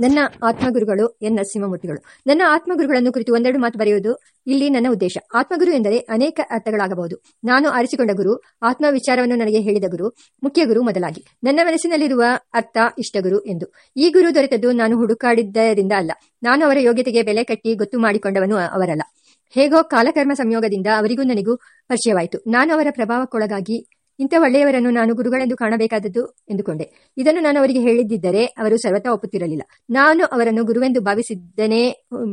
ನನ್ನ ಆತ್ಮಗುರುಗಳು ಎನ್ ನರಸಿಂಹಮೂರ್ತಿಗಳು. ನನ್ನ ಆತ್ಮಗುರುಗಳನ್ನು ಕುರಿತು ಒಂದೆರಡು ಮಾತು ಬರೆಯುವುದು ಇಲ್ಲಿ ನನ್ನ ಉದ್ದೇಶ. ಆತ್ಮಗುರು ಎಂದರೆ ಅನೇಕ ಅರ್ಥಗಳಾಗಬಹುದು. ನಾನು ಆರಿಸಿಕೊಂಡ ಗುರು ಆತ್ಮ ವಿಚಾರವನ್ನು ನನಗೆ ಹೇಳಿದ ಗುರು, ಮುಖ್ಯ ಗುರು ಮೊದಲಾಗಿ. ನನ್ನ ಮನಸ್ಸಿನಲ್ಲಿರುವ ಅರ್ಥ ಇಷ್ಟಗುರು ಎಂದು. ಈ ಗುರು ದೊರೆತದ್ದು ನಾನು ಹುಡುಕಾಡಿದ್ದರಿಂದ ಅಲ್ಲ. ನಾನು ಅವರ ಯೋಗ್ಯತೆಗೆ ಬೆಲೆ ಕಟ್ಟಿ ಗೊತ್ತು ಮಾಡಿಕೊಂಡವನು ಅವರಲ್ಲ. ಹೇಗೋ ಕಾಲಕರ್ಮ ಸಂಯೋಗದಿಂದ ಅವರಿಗೂ ನನಗೂ ಪರಿಚಯವಾಯಿತು. ನಾನು ಅವರ ಪ್ರಭಾವಕ್ಕೊಳಗಾಗಿ ಇಂಥ ಒಳ್ಳೆಯವರನ್ನು ನಾನು ಗುರುಗಳೆಂದು ಕಾಣಬೇಕಾದದ್ದು ಎಂದುಕೊಂಡೆ. ಇದನ್ನು ನಾನು ಅವರಿಗೆ ಹೇಳಿದ್ದರೆ ಅವರು ಸರ್ವತಾ ಒಪ್ಪುತ್ತಿರಲಿಲ್ಲ. ನಾನು ಅವರನ್ನು ಗುರುವೆಂದು ಭಾವಿಸಿದ್ದೇನೆ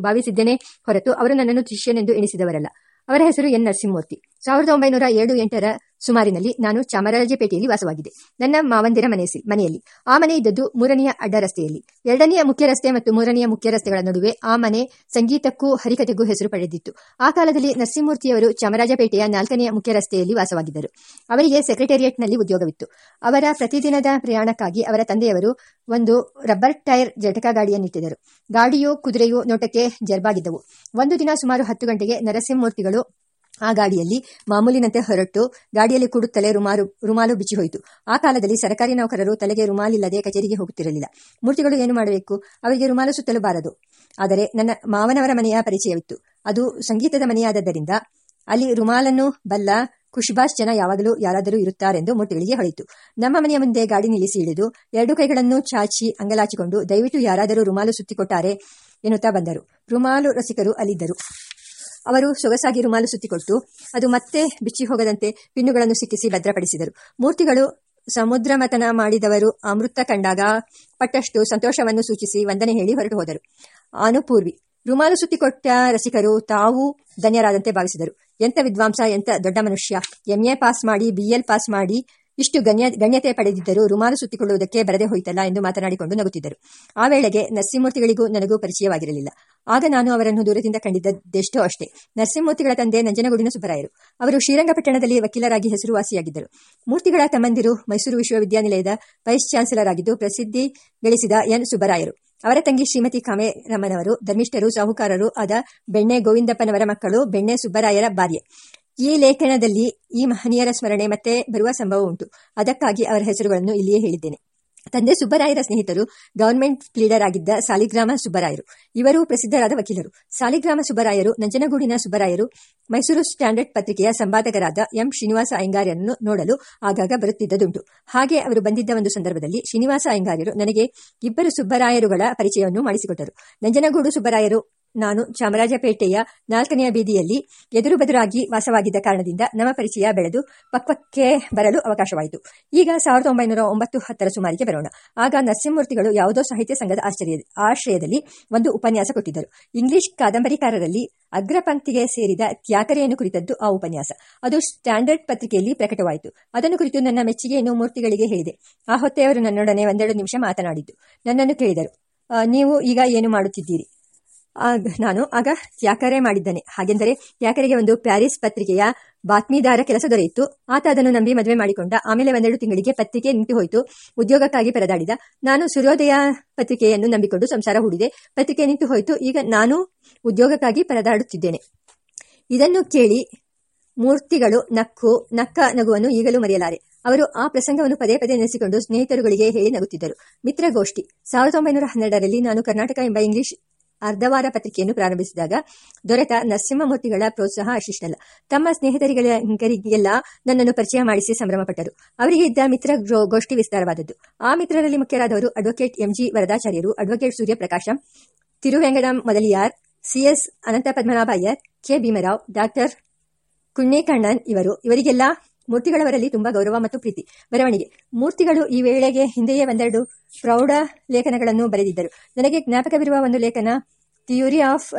ಭಾವಿಸಿದ್ದೇನೆ ಹೊರತು ಅವರು ನನ್ನನ್ನು ಶಿಷ್ಯನೆಂದು ಎಣಿಸಿದವರಲ್ಲ. ಅವರ ಹೆಸರು ಎನ್ ನರಸಿಂಹಮೂರ್ತಿ. ಸಾವಿರದ ಒಂಬೈನೂರ ಏಳು ಎಂಟರ ಸುಮಾರಿನಲ್ಲಿ ನಾನು ಚಾಮರಾಜಪೇಟೆಯಲ್ಲಿ ವಾಸವಾಗಿದೆ ನನ್ನ ಮಾವಂದಿರ ಮನೆ ಮನೆಯಲ್ಲಿ. ಆ ಮನೆ ಇದ್ದದ್ದು ಮೂರನೆಯ ಅಡ್ಡ ರಸ್ತೆಯಲ್ಲಿ. ಎರಡನೆಯ ಮುಖ್ಯ ರಸ್ತೆ ಮತ್ತು ಮೂರನೆಯ ಮುಖ್ಯ ರಸ್ತೆಗಳ ನಡುವೆ ಆ ಮನೆ ಸಂಗೀತಕ್ಕೂ ಹರಿಕತೆಗೂ ಹೆಸರು ಪಡೆದಿತ್ತು. ಆ ಕಾಲದಲ್ಲಿ ನರಸಿಂಹಮೂರ್ತಿಯವರು ಚಾಮರಾಜಪೇಟೆಯ ನಾಲ್ಕನೆಯ ಮುಖ್ಯ ರಸ್ತೆಯಲ್ಲಿ ವಾಸವಾಗಿದ್ದರು. ಅವರಿಗೆ ಸೆಕ್ರೆಟೇರಿಯೇಟ್ನಲ್ಲಿ ಉದ್ಯೋಗವಿತ್ತು. ಅವರ ಪ್ರತಿದಿನದ ಪ್ರಯಾಣಕ್ಕಾಗಿ ಅವರ ತಂದೆಯವರು ಒಂದು ರಬ್ಬರ್ ಟೈರ್ ಜಟಕ ಗಾಡಿಯನ್ನಿಟ್ಟಿದ್ದರು. ಗಾಡಿಯು, ಕುದುರೆಯು ನೋಟಕ್ಕೆ ಜರ್ಬಾಗಿದ್ದವು. ಒಂದು ದಿನ ಸುಮಾರು ಹತ್ತು ಗಂಟೆಗೆ ನರಸಿಂಹಮೂರ್ತಿಗಳು ಆ ಗಾಡಿಯಲ್ಲಿ ಮಾಮೂಲಿನಂತೆ ಹೊರಟು ಗಾಡಿಯಲ್ಲಿ ಕೂಡುತ್ತಲೇ ರುಮಾಲು ರುಮಾಲು ಬಿಚ್ಚಿ ಹೋಯಿತು. ಆ ಕಾಲದಲ್ಲಿ ಸರ್ಕಾರಿ ನೌಕರರು ತಲೆಗೆ ರುಮಾಲಿಲ್ಲದೆ ಕಚೇರಿಗೆ ಹೋಗುತ್ತಿರಲಿಲ್ಲ. ಮೂರ್ತಿಗಳು ಏನು ಮಾಡಬೇಕು? ಅವರಿಗೆ ರುಮಾಲು ಸುತ್ತಲು ಬಾರದು. ಆದರೆ ನನ್ನ ಮಾವನವರ ಮನೆಯ ಪರಿಚಯವಿತ್ತು. ಅದು ಸಂಗೀತದ ಮನೆಯಾದದ್ದರಿಂದ ಅಲ್ಲಿ ರುಮಾಲನ್ನು, ಬಲ್ಲ ಖುಷ್ಬಾಷ್ ಜನ ಯಾವಾಗಲೂ ಯಾರಾದರೂ ಇರುತ್ತಾರೆಂದು ಮೂರ್ತಿಗಳಿಗೆ ಹೊಳಿತು. ನಮ್ಮ ಮನೆಯ ಮುಂದೆ ಗಾಡಿ ನಿಲ್ಲಿಸಿ ಇಳಿದು ಎರಡು ಕೈಗಳನ್ನು ಚಾಚಿ ಅಂಗಲಾಚಿಕೊಂಡು ದಯವಿಟ್ಟು ಯಾರಾದರೂ ರುಮಾಲು ಸುತ್ತಿಕೊಟ್ಟಾರೆ ಎನ್ನುತ್ತಾ ಬಂದರು. ರುಮಾಲು ರಸಿಕರು ಅಲ್ಲಿದ್ದರು. ಅವರು ಸೊಗಸಾಗಿ ರುಮಾಲು ಸುತ್ತಿಕೊಟ್ಟು ಅದು ಮತ್ತೆ ಬಿಚ್ಚಿ ಹೋಗದಂತೆ ಪಿನ್ನುಗಳನ್ನು ಸಿಕ್ಕಿಸಿ ಭದ್ರಪಡಿಸಿದರು. ಮೂರ್ತಿಗಳು ಸಮುದ್ರ ಮತನ ಮಾಡಿದವರು ಅಮೃತ ಕಂಡಾಗ ಪಟ್ಟಷ್ಟು ಸಂತೋಷವನ್ನು ಸೂಚಿಸಿ ವಂದನೆ ಹೇಳಿ ಹೊರಟು ಹೋದರು. ಅನುಪೂರ್ವಿ, ರುಮಾಲು ಸುತ್ತಿಕೊಟ್ಟ ರಸಿಕರು ತಾವು ಧನ್ಯರಾದಂತೆ ಭಾವಿಸಿದರು. ಎಂಥ ವಿದ್ವಾಂಸ, ಎಂಥ ದೊಡ್ಡ ಮನುಷ್ಯ. ಎಂಎ ಪಾಸ್ ಮಾಡಿ ಬಿಎಲ್ ಪಾಸ್ ಮಾಡಿ ಇಷ್ಟು ಗಣ್ಯ, ಗಣ್ಯತೆ ಪಡೆದಿದ್ದರೂ ರುಮಾಲು ಸುತ್ತಿಕೊಳ್ಳುವುದಕ್ಕೆ ಬರದೆ ಹೋಯಿತಲ್ಲ ಎಂದು ಮಾತನಾಡಿಕೊಂಡು ನಗುತ್ತಿದ್ದರು. ಆ ವೇಳೆಗೆ ನರಸಿಂಹಮೂರ್ತಿಗಳಿಗೂ ನನಗೂ ಪರಿಚಯವಾಗಿರಲಿಲ್ಲ. ಆಗ ನಾನು ಅವರನ್ನು ದೂರದಿಂದ ಕಂಡಿದ್ದೆಷ್ಟೋ ಅಷ್ಟೇ. ನರಸಿಂಹಮೂರ್ತಿಗಳ ತಂದೆ ನಂಜನಗೂಡಿನ ಸುಬ್ಬರಾಯರು. ಅವರು ಶ್ರೀರಂಗಪಟ್ಟಣದಲ್ಲಿ ವಕೀಲರಾಗಿ ಹೆಸರುವಾಸಿಯಾಗಿದ್ದರು. ಮೂರ್ತಿಗಳ ತಮ್ಮಂದಿರು ಮೈಸೂರು ವಿಶ್ವವಿದ್ಯಾನಿಲಯದ ವೈಸ್ ಚಾನ್ಸಲರ್ ಆಗಿದ್ದು ಪ್ರಸಿದ್ಧಿ ಗಳಿಸಿದ ಎನ್ ಸುಬ್ಬರಾಯರು. ಅವರ ತಂಗಿ ಶ್ರೀಮತಿ ಕಾಮೇರಮ್ಮನವರು, ಧರ್ಮಿಷ್ಠರು, ಸಾಹುಕಾರರು ಆದ ಬೆಣ್ಣೆ ಗೋವಿಂದಪ್ಪನವರ ಮಕ್ಕಳು, ಬೆಣ್ಣೆ ಸುಬ್ಬರಾಯರ ಭಾರ್ಯೆ. ಈ ಲೇಖನದಲ್ಲಿ ಈ ಮಹನೀಯರ ಸ್ಮರಣೆ ಮತ್ತೆ ಬರುವ ಸಂಭವ ಉಂಟು. ಅದಕ್ಕಾಗಿ ಅವರ ಹೆಸರುಗಳನ್ನು ಇಲ್ಲಿಯೇ ಹೇಳಿದ್ದೇನೆ. ತಂದೆ ಸುಬ್ಬರಾಯರ ಸ್ನೇಹಿತರು ಗವರ್ಮೆಂಟ್ ಲೀಡರ್ ಆಗಿದ್ದ ಸಾಲಿಗ್ರಾಮ ಸುಬ್ಬರಾಯರು. ಇವರು ಪ್ರಸಿದ್ಧರಾದ ವಕೀಲರು. ಸಾಲಿಗ್ರಾಮ ಸುಬ್ಬರಾಯರು, ನಂಜನಗೂಡಿನ ಸುಬ್ಬರಾಯರು, ಮೈಸೂರು ಸ್ಟ್ಯಾಂಡರ್ಡ್ ಪತ್ರಿಕೆಯ ಸಂಪಾದಕರಾದ ಎಂ. ಶ್ರೀನಿವಾಸ ಅಯ್ಯಂಗಾರ್ಯರನ್ನು ನೋಡಲು ಆಗಾಗ ಬರುತ್ತಿದ್ದುದುಂಟು. ಹಾಗೆ ಅವರು ಬಂದಿದ್ದ ಒಂದು ಸಂದರ್ಭದಲ್ಲಿ ಶ್ರೀನಿವಾಸ ಅಯ್ಯಂಗಾರ್ಯರು ನನಗೆ ಇಬ್ಬರು ಸುಬ್ಬರಾಯರುಗಳ ಪರಿಚಯವನ್ನು ಮಾಡಿಸಿಕೊಟ್ಟರು. ನಂಜನಗೂಡು ಸುಬ್ಬರಾಯರು ನಾನು ಚಾಮರಾಜಪೇಟೆಯ ನಾಲ್ಕನೆಯ ಬೀದಿಯಲ್ಲಿ ಎದುರು ಬದುರಾಗಿ ವಾಸವಾಗಿದ್ದ ಕಾರಣದಿಂದ ನಮ್ಮ ಪರಿಚಯ ಬೆಳೆದು ಪಕ್ವಕ್ಕೆ ಬರಲು ಅವಕಾಶವಾಯಿತು. ಈಗ ಸಾವಿರದ ಒಂಬೈನೂರ ಒಂಬತ್ತು ಹತ್ತರ ಸುಮಾರಿಗೆ ಬರೋಣ. ಆಗ ನರಸಿಂಹಮೂರ್ತಿಗಳು ಯಾವುದೋ ಸಾಹಿತ್ಯ ಸಂಘದ ಆಶ್ಚರ್ಯ ಆಶ್ರಯದಲ್ಲಿ ಒಂದು ಉಪನ್ಯಾಸ ಕೊಟ್ಟಿದ್ದರು. ಇಂಗ್ಲಿಷ್ ಕಾದಂಬರಿಕಾರರಲ್ಲಿ ಅಗ್ರಪಂಕ್ತಿಗೆ ಸೇರಿದ ತ್ಯಾಕರೆಯನ್ನು ಕುರಿತದ್ದು ಆ ಉಪನ್ಯಾಸ. ಅದು ಸ್ಟ್ಯಾಂಡರ್ಡ್ ಪತ್ರಿಕೆಯಲ್ಲಿ ಪ್ರಕಟವಾಯಿತು. ಅದನ್ನು ಕುರಿತು ನನ್ನ ಮೆಚ್ಚುಗೆಯನ್ನು ಮೂರ್ತಿಗಳಿಗೆ ಹೇಳಿದೆ. ಆ ಹೊತ್ತೆಯವರು ನನ್ನೊಡನೆ ಒಂದೆರಡು ನಿಮಿಷ ಮಾತನಾಡಿದ್ದು. ನನ್ನನ್ನು ಕೇಳಿದರು. ನೀವು ಈಗ ಏನು ಮಾಡುತ್ತಿದ್ದೀರಿ? ನಾನು ಆಗ ತ್ಯಾಕರೆ ಮಾಡಿದ್ದಾನೆ. ಹಾಗೆಂದರೆ ತ್ಯಾಕರೆಗೆ ಒಂದು ಪ್ಯಾರಿಸ್ ಪತ್ರಿಕೆಯ ಬಾತ್ಮೀದಾರ ಕೆಲಸ ದೊರೆಯಿತು. ಆತ ಅದನ್ನು ನಂಬಿ ಮದುವೆ ಮಾಡಿಕೊಂಡ. ಆಮೇಲೆ ಒಂದೆರಡು ತಿಂಗಳಿಗೆ ಪತ್ರಿಕೆ ನಿಂತು ಹೋಯಿತು. ಉದ್ಯೋಗಕ್ಕಾಗಿ ಪರದಾಡಿದ. ನಾನು ಸೂರ್ಯೋದಯ ಪತ್ರಿಕೆಯನ್ನು ನಂಬಿಕೊಂಡು ಸಂಸಾರ ಹೂಡಿದೆ. ಪತ್ರಿಕೆ ನಿಂತು ಹೋಯಿತು. ಈಗ ನಾನು ಉದ್ಯೋಗಕ್ಕಾಗಿ ಪರದಾಡುತ್ತಿದ್ದೇನೆ. ಇದನ್ನು ಕೇಳಿ ಮೂರ್ತಿಗಳು ನಕ್ಕು, ನಕ್ಕ ನಗುವನ್ನು ಈಗಲೂ ಮರೆಯಲಾರೆ. ಅವರು ಆ ಪ್ರಸಂಗವನ್ನು ಪದೇ ಪದೇ ನೆನೆಸಿಕೊಂಡು ಸ್ನೇಹಿತರುಗಳಿಗೆ ಹೇಳಿ ನಗುತ್ತಿದ್ದರು. ಮಿತ್ರಗೋಷ್ಠಿ. ಸಾವಿರದ ಒಂಬೈನೂರ ಹನ್ನೆರಡರಲ್ಲಿ ನಾನು ಕರ್ನಾಟಕ ಎಂಬ ಇಂಗ್ಲಿಷ್ ಅರ್ಧವಾರ ಪತ್ರಿಕೆಯನ್ನು ಪ್ರಾರಂಭಿಸಿದಾಗ ದೊರೆತ ನರಸಿಂಹಮೂರ್ತಿಗಳ ಪ್ರೋತ್ಸಾಹ ಅಶಿಷ್ಟಲ್ಲ ತಮ್ಮ ಸ್ನೇಹಿತರಿಗೆಲ್ಲ ನನ್ನನ್ನು ಪರಿಚಯ ಮಾಡಿಸಿ ಸಂಭ್ರಮಪಟ್ಟರು. ಅವರಿಗೆ ಇದ್ದ ಮಿತ್ರ ಗೋಷ್ಠಿ ವಿಸ್ತಾರವಾದದ್ದು. ಆ ಮಿತ್ರರಲ್ಲಿ ಮುಖ್ಯರಾದವರು advocate MG ವರದಾಚಾರ್ಯರು advocate Suryaprakasha, Tiruvengadam Mudaliar CS Ananta Padmanabhaiyer K Bhimarao, doctor Kunnikannan ಇವರು. ಇವರಿಗೆಲ್ಲ ಮೂರ್ತಿಗಳವರಲ್ಲಿ ತುಂಬಾ ಗೌರವ ಮತ್ತು ಪ್ರೀತಿ. ಬರವಣಿಗೆ. ಮೂರ್ತಿಗಳು ಈ ವೇಳೆಗೆ ಹಿಂದೆಯೇ ಒಂದೆರಡು ಪ್ರೌಢ ಲೇಖನಗಳನ್ನು ಬರೆದಿದ್ದರು. ನನಗೆ ಜ್ಞಾಪಕವಿರುವ ಒಂದು ಲೇಖನ, ಥಿಯೂರಿ ಆಫ್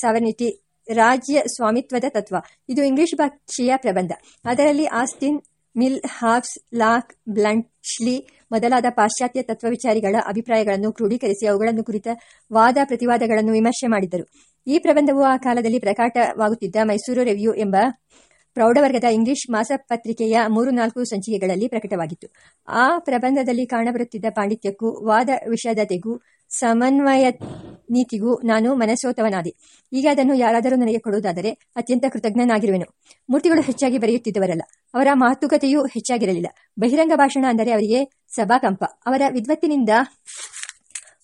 ಸಾವರ್ನಿಟಿ, ರಾಜ್ಯ ಸ್ವಾಮಿತ್ವದ ತತ್ವ. ಇದು ಇಂಗ್ಲಿಷ್ ಭಾಷೆಯ ಪ್ರಬಂಧ. ಅದರಲ್ಲಿ Austin Mill Hobbes, Locke Bluntschli ಮೊದಲಾದ ಪಾಶ್ಚಾತ್ಯ ತತ್ವವಿಚಾರಿಗಳ ಅಭಿಪ್ರಾಯಗಳನ್ನು ಕ್ರೋಢೀಕರಿಸಿ ಅವುಗಳನ್ನು ಕುರಿತ ವಾದ ಪ್ರತಿವಾದಗಳನ್ನು ವಿಮರ್ಶೆ ಮಾಡಿದ್ದರು. ಈ ಪ್ರಬಂಧವು ಆ ಕಾಲದಲ್ಲಿ ಪ್ರಕಟವಾಗುತ್ತಿದ್ದ ಮೈಸೂರು ರೆವ್ಯೂ ಎಂಬ ಪ್ರೌಢವರ್ಗದ ಇಂಗ್ಲಿಷ್ ಮಾಸಪತ್ರಿಕೆಯ ಮೂರು ನಾಲ್ಕು ಸಂಚಿಕೆಗಳಲ್ಲಿ ಪ್ರಕಟವಾಗಿತ್ತು. ಆ ಪ್ರಬಂಧದಲ್ಲಿ ಕಾಣಬರುತ್ತಿದ್ದ ಪಾಂಡಿತ್ಯಕ್ಕೂ, ವಾದ ವಿಷದತೆಗೂ ಸಮನ್ವಯ ನೀತಿಗೂ ನಾನು ಮನಸ್ಸೋತವನಾದೆ. ಈಗ ಅದನ್ನು ಯಾರಾದರೂ ನನಗೆ ಕೊಡುವುದಾದರೆ ಅತ್ಯಂತ ಕೃತಜ್ಞನಾಗಿರುವೆನು. ಮೂರ್ತಿಗಳು ಹೆಚ್ಚಾಗಿ ಬರೆಯುತ್ತಿದ್ದವರಲ್ಲ, ಅವರ ಮಾತುಕತೆಯೂ ಹೆಚ್ಚಾಗಿರಲಿಲ್ಲ. ಬಹಿರಂಗ ಭಾಷಣ ಅಂದರೆ ಅವರಿಗೆ ಸಭಾಕಂಪ. ಅವರ ವಿದ್ವತ್ತಿನಿಂದ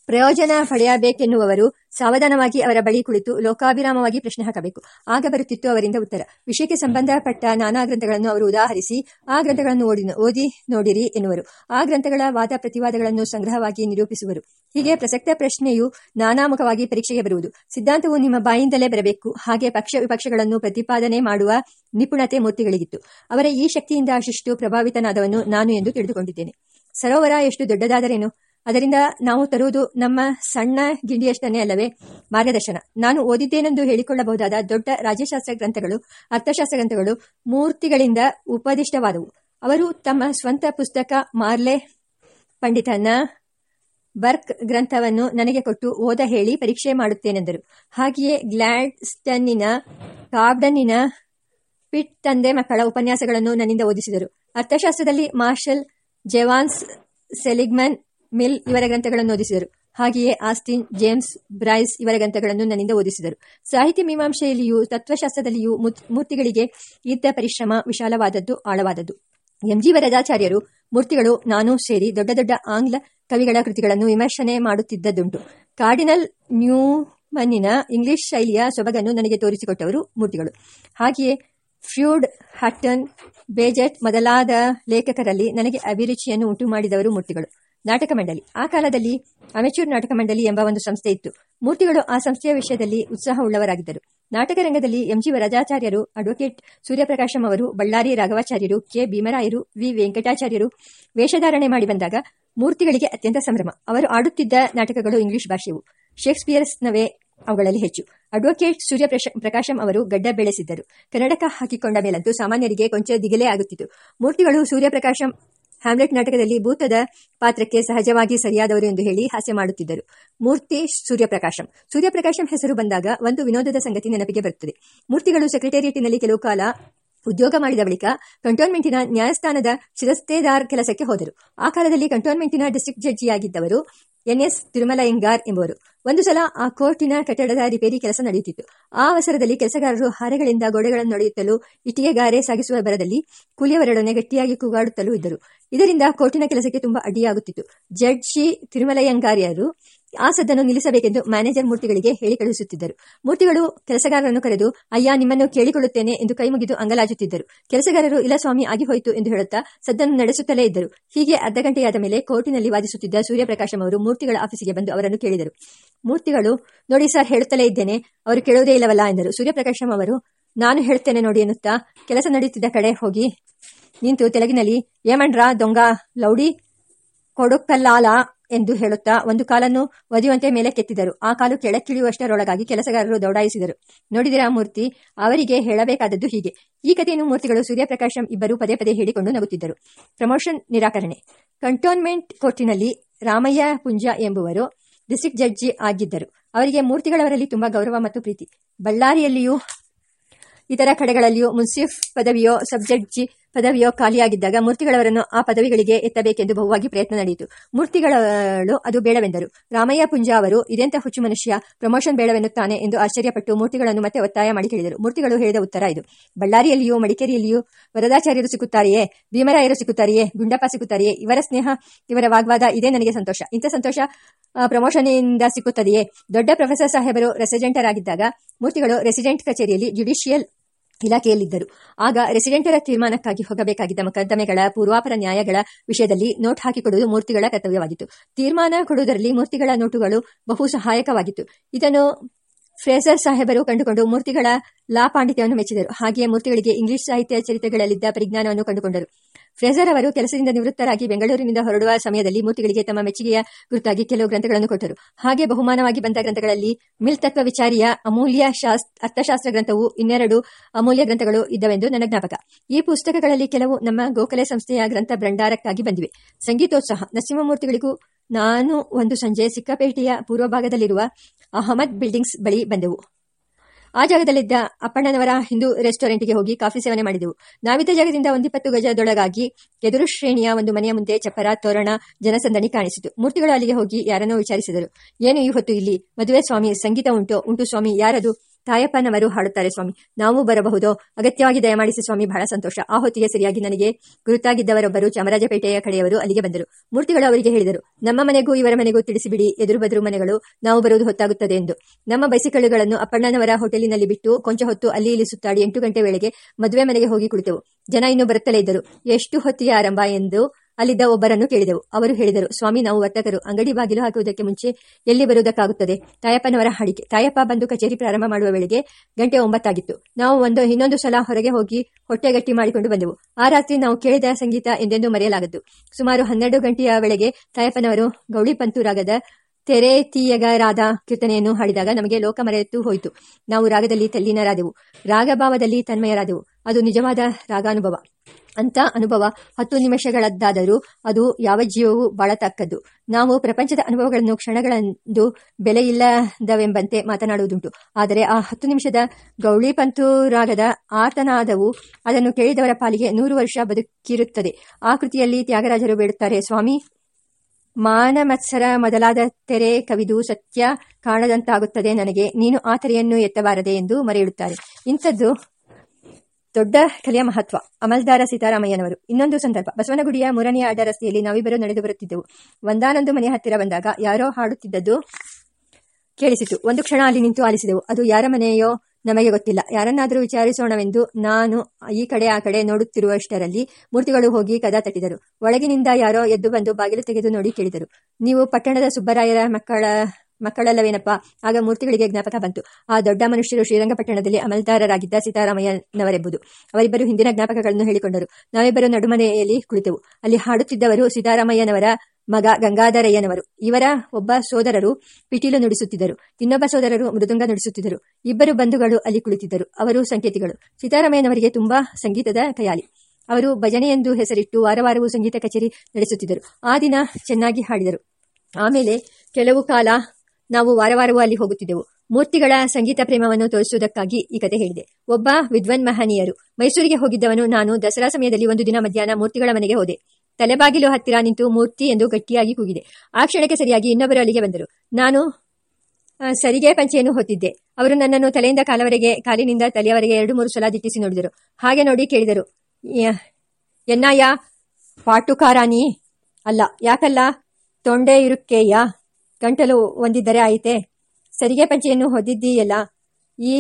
ಪ್ರಯೋಜನ ಪಡೆಯಬೇಕೆನ್ನುವವರು ಸಾವಧಾನವಾಗಿ ಅವರ ಬಳಿ ಕುಳಿತು ಲೋಕಾಭಿರಾಮವಾಗಿ ಪ್ರಶ್ನೆ ಹಾಕಬೇಕು. ಆಗ ಬರುತ್ತಿತ್ತು ಅವರಿಂದ ಉತ್ತರ. ವಿಷಯಕ್ಕೆ ಸಂಬಂಧಪಟ್ಟ ನಾನಾ ಗ್ರಂಥಗಳನ್ನು ಅವರು ಉದಾಹರಿಸಿ, ಆ ಗ್ರಂಥಗಳನ್ನು ಓದಿ ಓದಿ ನೋಡಿರಿ ಎನ್ನುವರು. ಆ ಗ್ರಂಥಗಳ ವಾದ ಪ್ರತಿವಾದಗಳನ್ನು ಸಂಗ್ರಹವಾಗಿ ನಿರೂಪಿಸುವರು. ಹೀಗೆ ಪ್ರಸಕ್ತ ಪ್ರಶ್ನೆಯು ನಾನಾಮುಖವಾಗಿ ಪರೀಕ್ಷೆಗೆ ಬರುವುದು. ಸಿದ್ಧಾಂತವು ನಿಮ್ಮ ಬಾಯಿಂದಲೇ ಬರಬೇಕು. ಹಾಗೆ ಪಕ್ಷ ವಿಪಕ್ಷಗಳನ್ನು ಪ್ರತಿಪಾದನೆ ಮಾಡುವ ನಿಪುಣತೆ ಮೂರ್ತಿಗಳಿಗಿತ್ತು. ಅವರ ಈ ಶಕ್ತಿಯಿಂದ ಅಷ್ಟು ಪ್ರಭಾವಿತನಾದವನು ನಾನು ಎಂದು ತಿಳಿದುಕೊಂಡಿದ್ದೇನೆ. ಸರೋವರ ಎಷ್ಟು ದೊಡ್ಡದಾದರೇನು? ಅದರಿಂದ ನಾವು ತರುವುದು ನಮ್ಮ ಸಣ್ಣ ಗಿಂಡಿಯಷ್ಟನ್ನೇ ಅಲ್ಲವೇ? ಮಾರ್ಗದರ್ಶನ. ನಾನು ಓದಿದ್ದೇನೆಂದು ಹೇಳಿಕೊಳ್ಳಬಹುದಾದ ದೊಡ್ಡ ರಾಜ್ಯಶಾಸ್ತ್ರ ಗ್ರಂಥಗಳು, ಅರ್ಥಶಾಸ್ತ್ರ ಗ್ರಂಥಗಳು ಮೂರ್ತಿಗಳಿಂದ ಉಪದಿಷ್ಟವಾದವು. ಅವರು ತಮ್ಮ ಸ್ವಂತ ಪುಸ್ತಕ ಮಾರ್ಲೆ ಪಂಡಿತನ ಬರ್ಕ್ ಗ್ರಂಥವನ್ನು ನನಗೆ ಕೊಟ್ಟು ಓದ ಹೇಳಿ ಪರೀಕ್ಷೆ ಮಾಡುತ್ತೇನೆಂದರು. ಹಾಗೆಯೇ ಗ್ಲಾಡ್ಸ್ಟನ್ನಿನ ಕಾಬ್ಡನ್ನಿನ ಪಿಟ್ ತಂದೆ ಮಕ್ಕಳ ಉಪನ್ಯಾಸಗಳನ್ನು ನನ್ನಿಂದ ಓದಿಸಿದರು. ಅರ್ಥಶಾಸ್ತ್ರದಲ್ಲಿ ಮಾರ್ಷಲ್ ಜೆವಾನ್ಸ್ ಸೆಲಿಗ್ಮನ್ ಮಿಲ್ ಇವರ ಗ್ರಂಥಗಳನ್ನು ಓದಿಸಿದರು. ಹಾಗೆಯೇ ಆಸ್ಟಿನ್, ಜೇಮ್ಸ್, ಬ್ರೈಸ್ ಇವರ ಗ್ರಂಥಗಳನ್ನು ನನ್ನಿಂದ ಓದಿಸಿದರು. ಸಾಹಿತ್ಯ ಮೀಮಾಂಸೆಯಲ್ಲಿಯೂ ತತ್ವಶಾಸ್ತ್ರದಲ್ಲಿಯೂ ಮೂರ್ತಿಗಳಿಗೆ ಇದ್ದ ಪರಿಶ್ರಮ ವಿಶಾಲವಾದದ್ದು, ಆಳವಾದದ್ದು. ಎಂಜಿ ವರದಾಚಾರ್ಯರು ಮೂರ್ತಿಗಳು ನಾನು ಸೇರಿ ದೊಡ್ಡ ದೊಡ್ಡ ಆಂಗ್ಲ ಕವಿಗಳ ಕೃತಿಗಳನ್ನು ವಿಮರ್ಶನೆ ಮಾಡುತ್ತಿದ್ದದ್ದುಂಟು. ಕಾರ್ಡಿನಲ್ ನ್ಯೂಮನ್ನಿನ ಇಂಗ್ಲಿಷ್ ಶೈಲಿಯ ಸೊಬಗನ್ನು ನನಗೆ ತೋರಿಸಿಕೊಟ್ಟವರು ಮೂರ್ತಿಗಳು. ಹಾಗೆಯೇ ಫ್ಯೂಡ್ ಹಟ್ಟನ್, ಬೇಜೆಟ್ ಮೊದಲಾದ ಲೇಖಕರಲ್ಲಿ ನನಗೆ ಅಭಿರುಚಿಯನ್ನು ಉಂಟು ಮಾಡಿದವರು ಮೂರ್ತಿಗಳು. ನಾಟಕ ಮಂಡಳಿ. ಆ ಕಾಲದಲ್ಲಿ ಅಮೆಚೂರ್ ನಾಟಕ ಮಂಡಳಿ ಎಂಬ ಒಂದು ಸಂಸ್ಥೆ ಇತ್ತು. ಮೂರ್ತಿಗಳು ಆ ಸಂಸ್ಥೆಯ ವಿಷಯದಲ್ಲಿ ಉತ್ಸಾಹ ಉಳ್ಳವರಾಗಿದ್ದರು. ನಾಟಕ ರಂಗದಲ್ಲಿ ಎಂಜಿ ವರಜಾಚಾರ್ಯರು ಅಡ್ವೊಕೇಟ್ ಸೂರ್ಯಪ್ರಕಾಶಂ ಅವರು, ಬಳ್ಳಾರಿ ರಾಘವಾಚಾರ್ಯರು, ಕೆ. ಭೀಮರಾಯರು, ವಿ. ವೆಂಕಟಾಚಾರ್ಯರು ವೇಷಧಾರಣೆ ಮಾಡಿ ಬಂದಾಗ ಮೂರ್ತಿಗಳಿಗೆ ಅತ್ಯಂತ ಸಂಭ್ರಮ. ಅವರು ಆಡುತ್ತಿದ್ದ ನಾಟಕಗಳು ಇಂಗ್ಲಿಷ್ ಭಾಷೆಯವು. ಶೇಕ್ಸ್ಪಿಯರ್ಸ್ನವೇ ಅವುಗಳಲ್ಲಿ ಹೆಚ್ಚು. ಅಡ್ವೊಕೇಟ್ ಸೂರ್ಯ ಪ್ರಕಾಶಂ ಅವರು ಗಡ್ಡ ಬೆಳೆಸಿದ್ದರು. ಕನ್ನಡಕ ಹಾಕಿಕೊಂಡ ಮೇಲಂತೂ ಸಾಮಾನ್ಯರಿಗೆ ಕೊಂಚ ದಿಗಲೇ ಆಗುತ್ತಿತ್ತು. ಮೂರ್ತಿಗಳು ಸೂರ್ಯಪ್ರಕಾಶಂ ಹ್ಯಾಮ್ಲೆಟ್ ನಾಟಕದಲ್ಲಿ ಭೂತದ ಪಾತ್ರಕ್ಕೆ ಸಹಜವಾಗಿ ಸರಿಯಾದವರು ಎಂದು ಹೇಳಿ ಹಾಸ್ಯ ಮಾಡುತ್ತಿದ್ದರು. ಮೂರ್ತಿ ಸೂರ್ಯಪ್ರಕಾಶಂ. ಸೂರ್ಯಪ್ರಕಾಶಂ ಹೆಸರು ಬಂದಾಗ ಒಂದು ವಿನೋದದ ಸಂಗತಿ ನೆನಪಿಗೆ ಬರುತ್ತದೆ. ಮೂರ್ತಿಗಳು ಸೆಕ್ರೆಟೇರಿಯೇಟಿನಲ್ಲಿ ಕೆಲವು ಕಾಲ ಉದ್ಯೋಗ ಮಾಡಿದ ಬಳಿಕ ಕಂಟೋನ್ಮೆಂಟಿನ ನ್ಯಾಯಸ್ಥಾನದ ಶಿರಸ್ತೇದಾರ್ ಕೆಲಸಕ್ಕೆ ಹೋದರು. ಆ ಕಾಲದಲ್ಲಿ ಕಂಟೋನ್ಮೆಂಟಿನ ಡಿಸ್ಟ್ರಿಕ್ಟ್ ಜಡ್ಜಿಯಾಗಿದ್ದವರು ಎನ್ಎಸ್ ತಿರುಮಲಯ್ಯಂಗಾರ್ ಎಂಬುವರು. ಒಂದು ಸಲ ಆ ಕೋರ್ಟಿನ ಕಟ್ಟಡದ ರಿಪೇರಿ ಕೆಲಸ ನಡೆಯುತ್ತಿತ್ತು. ಆ ಅವಸರದಲ್ಲಿ ಕೆಲಸಗಾರರು ಹಾರೆಗಳಿಂದ ಗೋಡೆಗಳನ್ನು ನಡೆಯುತ್ತಲೂ ಇಟ್ಟಿಗೆ ಗಾರೆ ಸಾಗಿಸುವ ಬರದಲ್ಲಿ ಕೂಲಿಯವರೊಡನೆ ಗಟ್ಟಿಯಾಗಿ ಕೂಗಾಡುತ್ತಲೂ ಇದ್ದರು. ಇದರಿಂದ ಕೋರ್ಟಿನ ಕೆಲಸಕ್ಕೆ ತುಂಬಾ ಅಡ್ಡಿಯಾಗುತ್ತಿತ್ತು. ಜಡ್ಜಿ ತಿರುಮಲಯ್ಯಂಗಾರ್ಯರು ಆ ಸದ್ದನ್ನು ನಿಲ್ಲಿಸಬೇಕೆಂದು ಮ್ಯಾನೇಜರ್ ಮೂರ್ತಿಗಳಿಗೆ ಹೇಳಿ ಕಳುಹಿಸುತ್ತಿದ್ದರು. ಮೂರ್ತಿಗಳು ಕೆಲಸಗಾರರನ್ನು ಕರೆದು, ಅಯ್ಯ, ನಿಮ್ಮನ್ನು ಕೇಳಿಕೊಳ್ಳುತ್ತೇನೆ ಎಂದು ಕೈಮುಗಿದು ಅಂಗಲಾಜುತ್ತಿದ್ದರು ಕೆಲಸಗಾರರು, ಇಲ್ಲ ಸ್ವಾಮಿ, ಆಗಿ ಹೋಯಿತು ಎಂದು ಹೇಳುತ್ತಾ ಸದ್ದನ್ನು ನಡೆಸುತ್ತಲೇ ಇದ್ದರು. ಹೀಗೆ ಅರ್ಧ ಗಂಟೆಯಾದ ಮೇಲೆ ಕೋರ್ಟಿನಲ್ಲಿ ವಾದಿಸುತ್ತಿದ್ದ ಸೂರ್ಯಪ್ರಕಾಶಂ ಅವರು ಮೂರ್ತಿಗಳ ಆಫೀಸಿಗೆ ಬಂದು ಅವರನ್ನು ಕೇಳಿದರು. ಮೂರ್ತಿಗಳು, ನೋಡಿ ಸರ್, ಹೇಳುತ್ತಲೇ ಇದ್ದೇನೆ. ಅವರು ಕೇಳುವುದೇ ಇಲ್ಲವಲ್ಲ ಎಂದರು. ಸೂರ್ಯಪ್ರಕಾಶಂ ಅವರು, ನಾನು ಹೇಳುತ್ತೇನೆ ನೋಡಿ ಎನ್ನುತ್ತಾ ಕೆಲಸ ನಡೆಯುತ್ತಿದ್ದ ಕಡೆ ಹೋಗಿ ನಿಂತು ತೆಲಗಿನಲ್ಲಿ, ಏಮಂಡ್ರ ದೊಂಗ ಲೌಡಿ ಕೊಡುಕಲ್ಲಾಲ ಎಂದು ಹೇಳುತ್ತಾ ಒಂದು ಕಾಲನ್ನು ಒದೆಯುವಂತೆ ಮೇಲೆ ಕೆತ್ತಿದರು. ಆ ಕಾಲು ಕೆಳಕ್ಕಿಳಿಯುವಷ್ಟರೊಳಗಾಗಿ ಕೆಲಸಗಾರರು ದೌಡಾಯಿಸಿದರು. ನೋಡಿದಿರಾ ಮೂರ್ತಿ, ಅವರಿಗೆ ಹೇಳಬೇಕಾದದ್ದು ಹೀಗೆ. ಈ ಕಥೆಯನ್ನು ಮೂರ್ತಿಗಳು ಸೂರ್ಯಪ್ರಕಾಶಂ ಇಬ್ಬರು ಪದೇ ಪದೇ ಹೇಳಿಕೊಂಡು ನಗುತ್ತಿದ್ದರು. ಪ್ರಮೋಷನ್ ನಿರಾಕರಣೆ. ಕಂಟೋನ್ಮೆಂಟ್ ಕೋರ್ಟಿನಲ್ಲಿ ರಾಮಯ್ಯ ಪುಂಜ ಎಂಬುವರು ಡಿಸ್ಟ್ರಿಕ್ಟ್ ಜಡ್ಜಿ ಆಗಿದ್ದರು. ಅವರಿಗೆ ಮೂರ್ತಿಗಳವರಲ್ಲಿ ತುಂಬಾ ಗೌರವ ಮತ್ತು ಪ್ರೀತಿ. ಬಳ್ಳಾರಿಯಲ್ಲಿಯೂ, ಇತರ ಕಡೆಗಳಲ್ಲಿಯೂ ಮುನ್ಸಿಫ್ ಪದವಿಯೋ ಸಬ್ ಜಡ್ಜಿ ಪದವಿಯೋ ಖಾಲಿಯಾಗಿದ್ದಾಗ ಮೂರ್ತಿಗಳವರನ್ನು ಆ ಪದವಿಗಳಿಗೆ ಎತ್ತಬೇಕೆಂದು ಬಹುವಾಗಿ ಪ್ರಯತ್ನ ನಡೆಯಿತು. ಮೂರ್ತಿಗಳು ಅದು ಬೇಡವೆಂದರು. ರಾಮಯ್ಯ ಪುಂಜ ಅವರು, ಇದೆಂತ ಹುಚ್ಚು ಮನುಷ್ಯ? ಪ್ರಮೋಷನ್ ಬೇಡವೆನ್ನುತ್ತಾನೆ ಎಂದು ಆಶ್ಚರ್ಯಪಟ್ಟು ಮೂರ್ತಿಗಳನ್ನು ಮತ್ತೆ ಒತ್ತಾಯ ಮಾಡಿ ಕೇಳಿದರು. ಮೂರ್ತಿಗಳು ಹೇಳಿದ ಉತ್ತರ ಇದು. ಬಳ್ಳಾರಿಯಲ್ಲಿಯೂ, ಮಡಿಕೇರಿಯಲ್ಲಿಯೂ ವರದಾಚಾರ್ಯರು ಸಿಕ್ಕುತ್ತಾರೆಯೇ? ಭೀಮರಾಯರು ಸಿಕ್ಕುತ್ತಾರೆಯೇ? ಗುಂಡಪ್ಪ ಸಿಕ್ಕುತ್ತಾರೆಯೇ? ಇವರ ಸ್ನೇಹ, ಇವರ ವಾಗ್ವಾದ, ಇದೇ ನನಗೆ ಸಂತೋಷ. ಇಂಥ ಸಂತೋಷ ಪ್ರಮೋಷನ್ನಿಂದ ಸಿಕ್ಕುತ್ತದೆಯೇ? ದೊಡ್ಡ ಪ್ರೊಫೆಸರ್ ಸಾಹೇಬರು ರೆಸಿಡೆಂಟರಾಗಿದ್ದಾಗ, ಮೂರ್ತಿಗಳು ರೆಸಿಡೆಂಟ್ ಕಚೇರಿಯಲ್ಲಿ ಜುಡಿಷಿಯಲ್ ಇಲಾಖೆಯಲ್ಲಿದ್ದರು. ಆಗ ರೆಸಿಡೆಂಟರ ತೀರ್ಮಾನಕ್ಕಾಗಿ ಹೋಗಬೇಕಾಗಿದ್ದ ಮೊಕದ್ದಮೆಗಳ ಪೂರ್ವಾಪರ ನ್ಯಾಯಗಳ ವಿಷಯದಲ್ಲಿ ನೋಟ್ ಹಾಕಿಕೊಡುವುದು ಮೂರ್ತಿಗಳ ಕರ್ತವ್ಯವಾಗಿತ್ತು. ತೀರ್ಮಾನ ಕೊಡುವುದರಲ್ಲಿ ಮೂರ್ತಿಗಳ ನೋಟುಗಳು ಬಹು ಸಹಾಯಕವಾಗಿತ್ತು ಇದನ್ನು ಫ್ರೇಸರ್ ಸಾಹೇಬರು ಕಂಡುಕೊಂಡು ಮೂರ್ತಿಗಳ ಲಾ ಪಾಂಡಿತ್ಯವನ್ನು ಮೆಚ್ಚಿದರು. ಹಾಗೆಯೇ ಮೂರ್ತಿಗಳಿಗೆ ಇಂಗ್ಲಿಷ್ ಸಾಹಿತ್ಯ ಚರಿತ್ರೆಗಳಲ್ಲಿದ್ದ ಪರಿಜ್ಞಾನವನ್ನು ಕಂಡುಕೊಂಡರು. ಫ್ರೇಸರ್ ಅವರು ಕೆಲಸದಿಂದ ನಿವೃತ್ತರಾಗಿ ಬೆಂಗಳೂರಿನಿಂದ ಹೊರಡುವ ಸಮಯದಲ್ಲಿ ಮೂರ್ತಿಗಳಿಗೆ ತಮ್ಮ ಮೆಚ್ಚುಗೆಯ ಗುರುತಾಗಿ ಕೆಲವು ಗ್ರಂಥಗಳನ್ನು ಕೊಟ್ಟರು. ಹಾಗೆ ಬಹುಮಾನವಾಗಿ ಬಂದ ಗ್ರಂಥಗಳಲ್ಲಿ ಮಿಲ್ ತತ್ವ ವಿಚಾರಿಯ ಅಮೂಲ್ಯ ಅರ್ಥಶಾಸ್ತ್ರ ಗ್ರಂಥವು ಇನ್ನೆರಡು ಅಮೂಲ್ಯ ಗ್ರಂಥಗಳು ಇದ್ದವೆಂದು ನನ್ನ ಜ್ಞಾಪಕ. ಈ ಪುಸ್ತಕಗಳಲ್ಲಿ ಕೆಲವು ನಮ್ಮ ಗೋಖಲೆ ಸಂಸ್ಥೆಯ ಗ್ರಂಥ ಭಂಡಾರಕ್ಕಾಗಿ ಬಂದಿವೆ. ಸಂಗೀತೋತ್ಸಾಹ ನರಸಿಂಹಮೂರ್ತಿಗಳಿಗೂ ನಾನು ಒಂದು ಸಂಜೆ ಸಿಕ್ಕಪೇಟೆಯ ಪೂರ್ವಭಾಗದಲ್ಲಿರುವ ಅಹಮದ್ ಬಿಲ್ಡಿಂಗ್ಸ್ ಬಳಿ ಬಂದೆವು. ಆ ಜಾಗದಲ್ಲಿದ್ದ ಅಪ್ಪಣ್ಣನವರ ಹಿಂದೂ ರೆಸ್ಟೋರೆಂಟ್ಗೆ ಹೋಗಿ ಕಾಫಿ ಸೇವನೆ ಮಾಡಿದೆವು. ನಾವಿದ್ದ ಜಾಗದಿಂದ ಒಂದಿಪ್ಪತ್ತು ಗಜದೊಳಗಾಗಿ ಎದುರು ಶ್ರೇಣಿಯ ಒಂದು ಮನೆಯ ಮುಂದೆ ಚಪ್ಪರ, ತೋರಣ, ಜನಸಂದಣಿ ಕಾಣಿಸಿತು. ಮೂರ್ತಿಗಳು ಅಲ್ಲಿಗೆ ಹೋಗಿ ಯಾರನ್ನೋ ವಿಚಾರಿಸಿದರು. ಏನು ಈ ಹೊತ್ತು ಇಲ್ಲಿ? ಮದುವೆ ಸ್ವಾಮಿ, ಸಂಗೀತ ಉಂಟು? ಉಂಟು ಸ್ವಾಮಿ, ಯಾರದು? ತಾಯಪ್ಪನವರು ಹಾಡುತ್ತಾರೆ, ಸ್ವಾಮಿ. ನಾವು ಬರಬಹುದೋ? ಅಗತ್ಯವಾಗಿ ದಯಮಾಡಿಸಿ, ಸ್ವಾಮಿ. ಬಹಳ ಸಂತೋಷ. ಆ ಹೊತ್ತಿಗೆ ಸರಿಯಾಗಿ ನನಗೆ ಗುರುತಾಗಿದ್ದವರೊಬ್ಬರು ಚಾಮರಾಜಪೇಟೆಯ ಕಡೆಯವರು ಅಲ್ಲಿಗೆ ಬಂದರು. ಮೂರ್ತಿಗಳು ಅವರಿಗೆ ಹೇಳಿದರು, ನಮ್ಮ ಮನೆಗೂ ಇವರ ಮನೆಗೂ ತಿಳಿಸಿಬಿಡಿ, ಎದುರು ಬದರು ಮನೆಗಳು, ನಾವು ಬರುವುದು ಹೊತ್ತಾಗುತ್ತದೆ ಎಂದು. ನಮ್ಮ ಬೈಸಿಕಲ್ಲುಗಳನ್ನು ಅಪ್ಪಣ್ಣನವರ ಹೋಟೆಲಿನಲ್ಲಿ ಬಿಟ್ಟು ಕೊಂಚ ಹೊತ್ತು ಅಲ್ಲಿ ಇಲ್ಲಿ ಸುತ್ತಾಡಿ ಎಂಟು ಗಂಟೆ ವೇಳೆಗೆ ಮದುವೆ ಮನೆಗೆ ಹೋಗಿ ಕುಳಿತೆವು. ಜನ ಇನ್ನೂ ಬರುತ್ತಲೇ ಇದ್ದರು. ಎಷ್ಟು ಹೊತ್ತಿಗೆ ಆರಂಭ ಎಂದು ಅಲ್ಲಿದ್ದ ಒಬ್ಬರನ್ನು ಕೇಳಿದೆವು. ಅವರು ಹೇಳಿದರು, ಸ್ವಾಮಿ, ನಾವು ವರ್ತಕರು. ಅಂಗಡಿ ಬಾಗಿಲು ಹಾಕುವುದಕ್ಕೆ ಮುಂಚೆ ಎಲ್ಲಿ ಬರುವುದಕ್ಕಾಗುತ್ತದೆ? ತಾಯಪ್ಪನವರ ಹಾಡಿಕೆ. ತಾಯಪ್ಪ ಬಂದು ಕಚೇರಿ ಪ್ರಾರಂಭ ಮಾಡುವ ವೇಳೆಗೆ ಗಂಟೆ ಒಂಬತ್ತಾಗಿತ್ತು. ನಾವು ಒಂದು, ಇನ್ನೊಂದು ಸಲ ಹೊರಗೆ ಹೋಗಿ ಹೊಟ್ಟೆಗಟ್ಟಿ ಮಾಡಿಕೊಂಡು ಬಂದೆವು. ಆ ರಾತ್ರಿ ನಾವು ಕೇಳಿದ ಸಂಗೀತ ಎಂದೆಂದೂ ಮರೆಯಲಾಗದ್ದು. ಸುಮಾರು ಹನ್ನೆರಡು ಗಂಟೆಯ ವೇಳೆಗೆ ತಾಯಪ್ಪನವರು ಗೌಳಿ ರಾಗದ ತೆರೆ ತೀಯಗರಾದ ಕೀರ್ತನೆಯನ್ನು ಹಾಡಿದಾಗ ನಮಗೆ ಲೋಕ ಮರೆತು ಹೋಯಿತು. ನಾವು ರಾಗದಲ್ಲಿ ತಲ್ಲೀನರಾದೆವು. ರಾಗಭಾವದಲ್ಲಿ ತನ್ಮಯರಾದೆವು. ಅದು ನಿಜವಾದ ರಾಗಾನುಭವ. ಅಂತ ಅನುಭವ ಹತ್ತು ನಿಮಿಷಗಳದ್ದಾದರೂ ಅದು ಯಾವ ಜೀವವೂ ಬಾಳತಕ್ಕದ್ದು. ನಾವು ಪ್ರಪಂಚದ ಅನುಭವಗಳನ್ನು ಕ್ಷಣಗಳಂದು ಬೆಲೆ ಇಲ್ಲದವೆಂಬಂತೆ ಮಾತನಾಡುವುದುಂಟು. ಆದರೆ ಆ ಹತ್ತು ನಿಮಿಷದ ಗೌಳಿ ಪಂತುರಾಗದ ಆತನಾದವು ಅದನ್ನು ಕೇಳಿದವರ ಪಾಲಿಗೆ ನೂರು ವರ್ಷ ಬದುಕಿರುತ್ತದೆ. ಆ ಕೃತಿಯಲ್ಲಿ ತ್ಯಾಗರಾಜರು ಬೇಡುತ್ತಾರೆ, ಸ್ವಾಮಿ, ಮಾನಮತ್ಸರ ಮೊದಲಾದ ತೆರೆ ಕವಿದು ಸತ್ಯ ಕಾಣದಂತಾಗುತ್ತದೆ ನನಗೆ. ನೀನು ಆ ತೆರೆಯನ್ನು ಎತ್ತಬಾರದೆ ಎಂದು ಮರೆಯಿಡುತ್ತಾರೆ. ಇಂಥದ್ದು ದೊಡ್ಡ ಕಲೆಯ ಮಹತ್ವ. ಅಮಲ್ದಾರ ಸೀತಾರಾಮಯ್ಯನವರು. ಇನ್ನೊಂದು ಸಂದರ್ಭ. ಬಸವನಗುಡಿಯ ಮೂರನೆಯ ಅಡ್ಡ ರಸ್ತೆಯಲ್ಲಿ ನಾವಿಬ್ಬರು ನಡೆದು ಬರುತ್ತಿದ್ದೆವು. ಒಂದಾನೊಂದು ಮನೆಯ ಹತ್ತಿರ ಬಂದಾಗ ಯಾರೋ ಹಾಡುತ್ತಿದ್ದದ್ದು ಕೇಳಿಸಿತು. ಒಂದು ಕ್ಷಣ ಅಲ್ಲಿ ನಿಂತು ಆಲಿಸಿದೆವು. ಅದು ಯಾರ ಮನೆಯೋ ನಮಗೆ ಗೊತ್ತಿಲ್ಲ. ಯಾರನ್ನಾದರೂ ವಿಚಾರಿಸೋಣವೆಂದು ನಾನು ಈ ಕಡೆ ಆ ಕಡೆ ನೋಡುತ್ತಿರುವಷ್ಟರಲ್ಲಿ ಮೂರ್ತಿಗಳು ಹೋಗಿ ಕದ ತಟ್ಟಿದರು. ಒಳಗಿನಿಂದ ಯಾರೋ ಎದ್ದು ಬಂದು ಬಾಗಿಲು ತೆಗೆದು ನೋಡಿ ಕೇಳಿದರು. ನೀವು ಪಟ್ಟಣದ ಸುಬ್ಬರಾಯರ ಮಕ್ಕಳ ಮಕ್ಕಳಲ್ಲವೇನಪ್ಪ? ಆಗ ಮೂರ್ತಿಗಳಿಗೆ ಜ್ಞಾಪಕ ಬಂತು. ಆ ದೊಡ್ಡ ಮನುಷ್ಯರು ಶ್ರೀರಂಗಪಟ್ಟಣದಲ್ಲಿ ಅಮಲ್ದಾರರಾಗಿದ್ದ ಸೀತಾರಾಮಯ್ಯನವರೆಂಬುದು. ಅವರಿಬ್ಬರು ಹಿಂದಿನ ಜ್ಞಾಪಕಗಳನ್ನು ಹೇಳಿಕೊಂಡರು. ನಾವಿಬ್ಬರು ನಡುಮನೆಯಲ್ಲಿ ಕುಳಿತೆವು. ಅಲ್ಲಿ ಹಾಡುತ್ತಿದ್ದವರು ಸೀತಾರಾಮಯ್ಯನವರ ಮಗ ಗಂಗಾಧರಯ್ಯನವರು. ಇವರ ಒಬ್ಬ ಸೋದರರು ಪಿಟೀಲು ನುಡಿಸುತ್ತಿದ್ದರು. ಇನ್ನೊಬ್ಬ ಸೋದರರು ಮೃದಂಗ ನುಡಿಸುತ್ತಿದ್ದರು. ಇಬ್ಬರು ಬಂಧುಗಳು ಅಲ್ಲಿ ಕುಳಿತಿದ್ದರು. ಅವರು ಸಂಕೇತಿಗಳು. ಸೀತಾರಾಮಯ್ಯನವರಿಗೆ ತುಂಬಾ ಸಂಗೀತದ ಕಯಾಲಿ. ಅವರು ಭಜನೆ ಎಂದು ಹೆಸರಿಟ್ಟು ವಾರವಾರವೂ ಸಂಗೀತ ಕಚೇರಿ ನಡೆಸುತ್ತಿದ್ದರು. ಆ ದಿನ ಚೆನ್ನಾಗಿ ಹಾಡಿದರು. ಆಮೇಲೆ ಕೆಲವು ಕಾಲ ನಾವು ವಾರ ವಾರವೂ ಅಲ್ಲಿ ಹೋಗುತ್ತಿದ್ದೆವು. ಮೂರ್ತಿಗಳ ಸಂಗೀತ ಪ್ರೇಮವನ್ನು ತೋರಿಸುವುದಕ್ಕಾಗಿ ಈ ಕತೆ ಹೇಳಿದೆ. ಒಬ್ಬ ವಿದ್ವನ್ ಮಹನೀಯರು. ಮೈಸೂರಿಗೆ ಹೋಗಿದ್ದವನು ನಾನು ದಸರಾ ಸಮಯದಲ್ಲಿ ಒಂದು ದಿನ ಮಧ್ಯಾಹ್ನ ಮೂರ್ತಿಗಳ ಮನೆಗೆ ಹೋದೆ. ತಲೆಬಾಗಿಲು ಹತ್ತಿರ ನಿಂತು ಮೂರ್ತಿ ಎಂದು ಗಟ್ಟಿಯಾಗಿ ಕೂಗಿದೆ. ಆ ಕ್ಷಣಕ್ಕೆ ಸರಿಯಾಗಿ ಇನ್ನೊಬ್ಬರು ಅಲ್ಲಿಗೆ ಬಂದರು. ನಾನು ಸರಿಗೆ ಪಂಚೆಯನ್ನು ಹೊತ್ತಿದ್ದೆ. ಅವರು ನನ್ನನ್ನು ತಲೆಯಿಂದ ಕಾಲವರೆಗೆ, ಕಾಲಿನಿಂದ ತಲೆಯವರೆಗೆ ಎರಡು ಮೂರು ಸಲ ದಿಟ್ಟಿಸಿ ನೋಡಿದರು. ಹಾಗೆ ನೋಡಿ ಕೇಳಿದರು ಎನ್ನಾಯ ಪಾಟುಕಾರಾನಿ ಅಲ್ಲ, ಯಾಕಲ್ಲ ತೊಂಡೆ ಇರುಕ್ಕೆಯ ಗಂಟಲು ಒಂದಿದ್ದರೆ ಆಯಿತೆ? ಸರಿಗೆ ಪಂಚೆಯನ್ನು ಹೊದ್ದಿದ್ದೀಯಲ್ಲ ಈ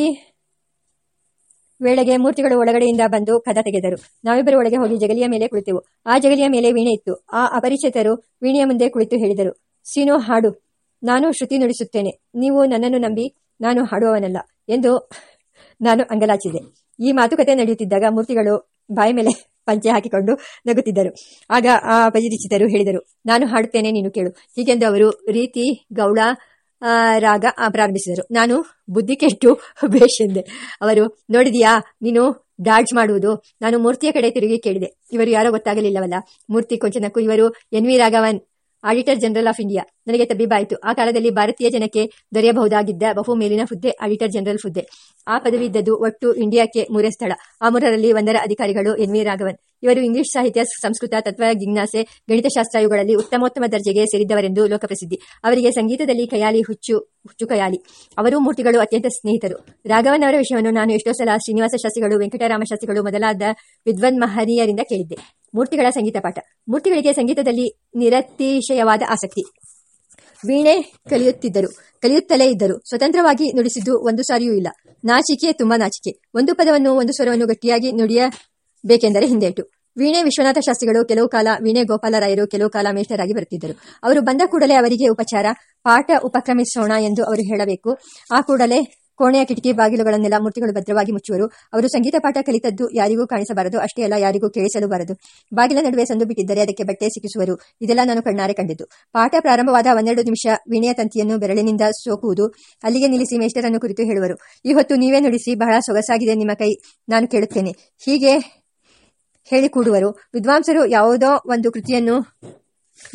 ವೇಳೆಗೆ ಮೂರ್ತಿಗಳು ಒಳಗಡೆಯಿಂದ ಬಂದು ಕದ ತೆಗೆದರು. ನಾವಿಬ್ಬರು ಒಳಗೆ ಹೋಗಿ ಜಗಲಿಯ ಮೇಲೆ ಕುಳಿತೆವು. ಆ ಜಗಲಿಯ ಮೇಲೆ ವೀಣೆ ಇತ್ತು. ಆ ಅಪರಿಚಿತರು ವೀಣೆಯ ಮುಂದೆ ಕುಳಿತು ಹೇಳಿದರು, ಸೀನು, ಹಾಡು. ನಾನು ಶ್ರುತಿ ನುಡಿಸುತ್ತೇನೆ. ನೀವು ನನ್ನನ್ನು ನಂಬಿ ನಾನು ಹಾಡುವವನಲ್ಲ ಎಂದು ನಾನು ಅಂಗಲಾಚಿದೆ. ಈ ಮಾತುಕತೆ ನಡೆಯುತ್ತಿದ್ದಾಗ ಮೂರ್ತಿಗಳು ಬಾಯಿ ಮೇಲೆ ಪಂಚೆ ಹಾಕಿಕೊಂಡು ನಗುತ್ತಿದ್ದರು. ಆಗ ಆ ಪರಿಚಿತರು ಹೇಳಿದರು, ನಾನು ಹಾಡುತ್ತೇನೆ, ನೀನು ಕೇಳು. ಹೀಗೆಂದು ಅವರು ರೀತಿ, ಗೌಳ ರಾಗ ಪ್ರಾರಂಭಿಸಿದರು. ನಾನು ಬುದ್ಧಿ ಕೆಟ್ಟು ಬೇಷೆಂದೆ ಅವರು, ನೋಡಿದೀಯಾ, ನೀನು ಡಾಡ್ಜ್ ಮಾಡುವುದು. ನಾನು ಮೂರ್ತಿಯ ಕಡೆ ತಿರುಗಿ ಕೇಳಿದೆ. ಇವರು ಯಾರೋ ಗೊತ್ತಾಗಲಿಲ್ಲವಲ್ಲ. ಮೂರ್ತಿ ಕೊಂಚನಕ್ಕೂ ಇವರು N V Raghavan auditor general of India. ನನಗೆ ತಬ್ಬಿಬಾಯಿತು. ಆ ಕಾಲದಲ್ಲಿ ಭಾರತೀಯ ಜನಕ್ಕೆ ದೊರೆಯಬಹುದಾಗಿದ್ದ ಬಹು ಮೇಲಿನ ಹುದ್ದೆ ಆಡಿಟರ್ ಜನರಲ್ ಹುದ್ದೆ. ಆ ಪದವಿ ಇದ್ದದ್ದು ಒಟ್ಟು ಇಂಡಿಯಾಕ್ಕೆ ಮೂರೇ ಸ್ಥಳ. ಆ ಮೂರರಲ್ಲಿ ಒಂದರ ಅಧಿಕಾರಿಗಳು ಎನ್ ವಿ ರಾಘವನ್. ಇವರು ಇಂಗ್ಲಿಷ್ ಸಾಹಿತ್ಯ, ಸಂಸ್ಕೃತ, ತತ್ವ, ಜಿಜ್ಞಾಸೆ ಗಣಿತಶಾಸ್ತ್ರ ಇವುಗಳಲ್ಲಿ ಉತ್ತಮೋತ್ತಮ ದರ್ಜೆಗೆ ಸೇರಿದ್ದವರೆಂದು ಲೋಕಪ್ರಸಿದ್ಧಿ. ಅವರಿಗೆ ಸಂಗೀತದಲ್ಲಿ ಕಯಾಲಿ ಹುಚ್ಚು ಹುಚ್ಚು ಕಯಾಲಿ ಅವರು ಮೂರ್ತಿಗಳು ಅತ್ಯಂತ ಸ್ನೇಹಿತರು. ರಾಘವನ್ ಅವರ ವಿಷಯವನ್ನು ನಾನು ಎಷ್ಟೋ ಸಲ ಶ್ರೀನಿವಾಸ ಶಾಸ್ತ್ರಿಗಳು, ವೆಂಕಟರಾಮ ಶಾಸ್ತ್ರಿಗಳು ಮೊದಲಾದ ವಿದ್ವನ್ ಮಹನೀಯರಿಂದ ಕೇಳಿದ್ದೆ. ಮೂರ್ತಿಗಳ ಸಂಗೀತ ಪಾಠ. ಮೂರ್ತಿಗಳಿಗೆ ಸಂಗೀತದಲ್ಲಿ ನಿರತಿಶಯವಾದ ಆಸಕ್ತಿ. ವೀಣೆ ಕಲಿಯುತ್ತಿದ್ದರು. ಕಲಿಯುತ್ತಲೇ ಇದ್ದರು. ಸ್ವತಂತ್ರವಾಗಿ ನುಡಿಸಿದ್ದು ಒಂದು ಸಾರಿಯೂ ಇಲ್ಲ. ನಾಚಿಕೆ ತುಂಬಾ ನಾಚಿಕೆ. ಒಂದು ಪದವನ್ನು, ಒಂದು ಸ್ವರವನ್ನು ಗಟ್ಟಿಯಾಗಿ ನುಡಿಯಬೇಕೆಂದರೆ ಹಿಂದೇಟು. ವೀಣೆ ವಿಶ್ವನಾಥ ಶಾಸ್ತ್ರಿಗಳು ಕೆಲವು ಕಾಲ ವೀಣೆ ಗೋಪಾಲರಾಯರು, ಕೆಲವು ಕಾಲ ಮೇಷ್ಟರಾಗಿ ಬರುತ್ತಿದ್ದರು. ಅವರು ಬಂದ ಕೂಡಲೇ ಅವರಿಗೆ ಉಪಚಾರ, ಪಾಠ ಉಪಕ್ರಮಿಸೋಣ ಎಂದು ಅವರು ಹೇಳಬೇಕು. ಆ ಕೂಡಲೇ ಕೋಣೆಯ ಕಿಟಕಿ ಬಾಗಿಲುಗಳನ್ನೆಲ್ಲ ಮೂರ್ತಿಗಳು ಭದ್ರವಾಗಿ ಮುಚ್ಚುವರು. ಅವರು ಸಂಗೀತ ಪಾಠ ಕಲಿತದ್ದು ಯಾರಿಗೂ ಕಾಣಿಸಬಾರದು, ಅಷ್ಟೇ ಅಲ್ಲ ಯಾರಿಗೂ ಕೇಳಿಸಲು ಬಾರದು. ಬಾಗಿಲ ನಡುವೆ ಸಂದು ಬಿಟ್ಟಿದ್ದರೆ ಅದಕ್ಕೆ ಬಟ್ಟೆ ಸಿಕ್ಕಿಸುವರು. ಇದೆಲ್ಲ ನಾನು ಕಣ್ಣಾರೆ ಕಂಡಿದ್ದು. ಪಾಠ ಪ್ರಾರಂಭವಾದ ಒಂದೆರಡು ನಿಮಿಷ ವೀಣೆಯ ತಂತಿಯನ್ನು ಬೆರಳಿನಿಂದ ಸೋಕುವುದು. ಅಲ್ಲಿಗೆ ನಿಲ್ಲಿಸಿ ಮೇಷ್ಟರನ್ನು ಕುರಿತು ಹೇಳುವರು. ಈ ಹೊತ್ತು ನೀವೇ ನುಡಿಸಿ ಬಹಳ ಸೊಗಸಾಗಿದೆ ನಿಮ್ಮ ಕೈ. ನಾನು ಕೇಳುತ್ತೇನೆ. ಹೀಗೆ ಹೇಳಿ ಕೂಡುವರು. ವಿದ್ವಾಂಸರು ಯಾವುದೋ ಒಂದು ಕೃತಿಯನ್ನು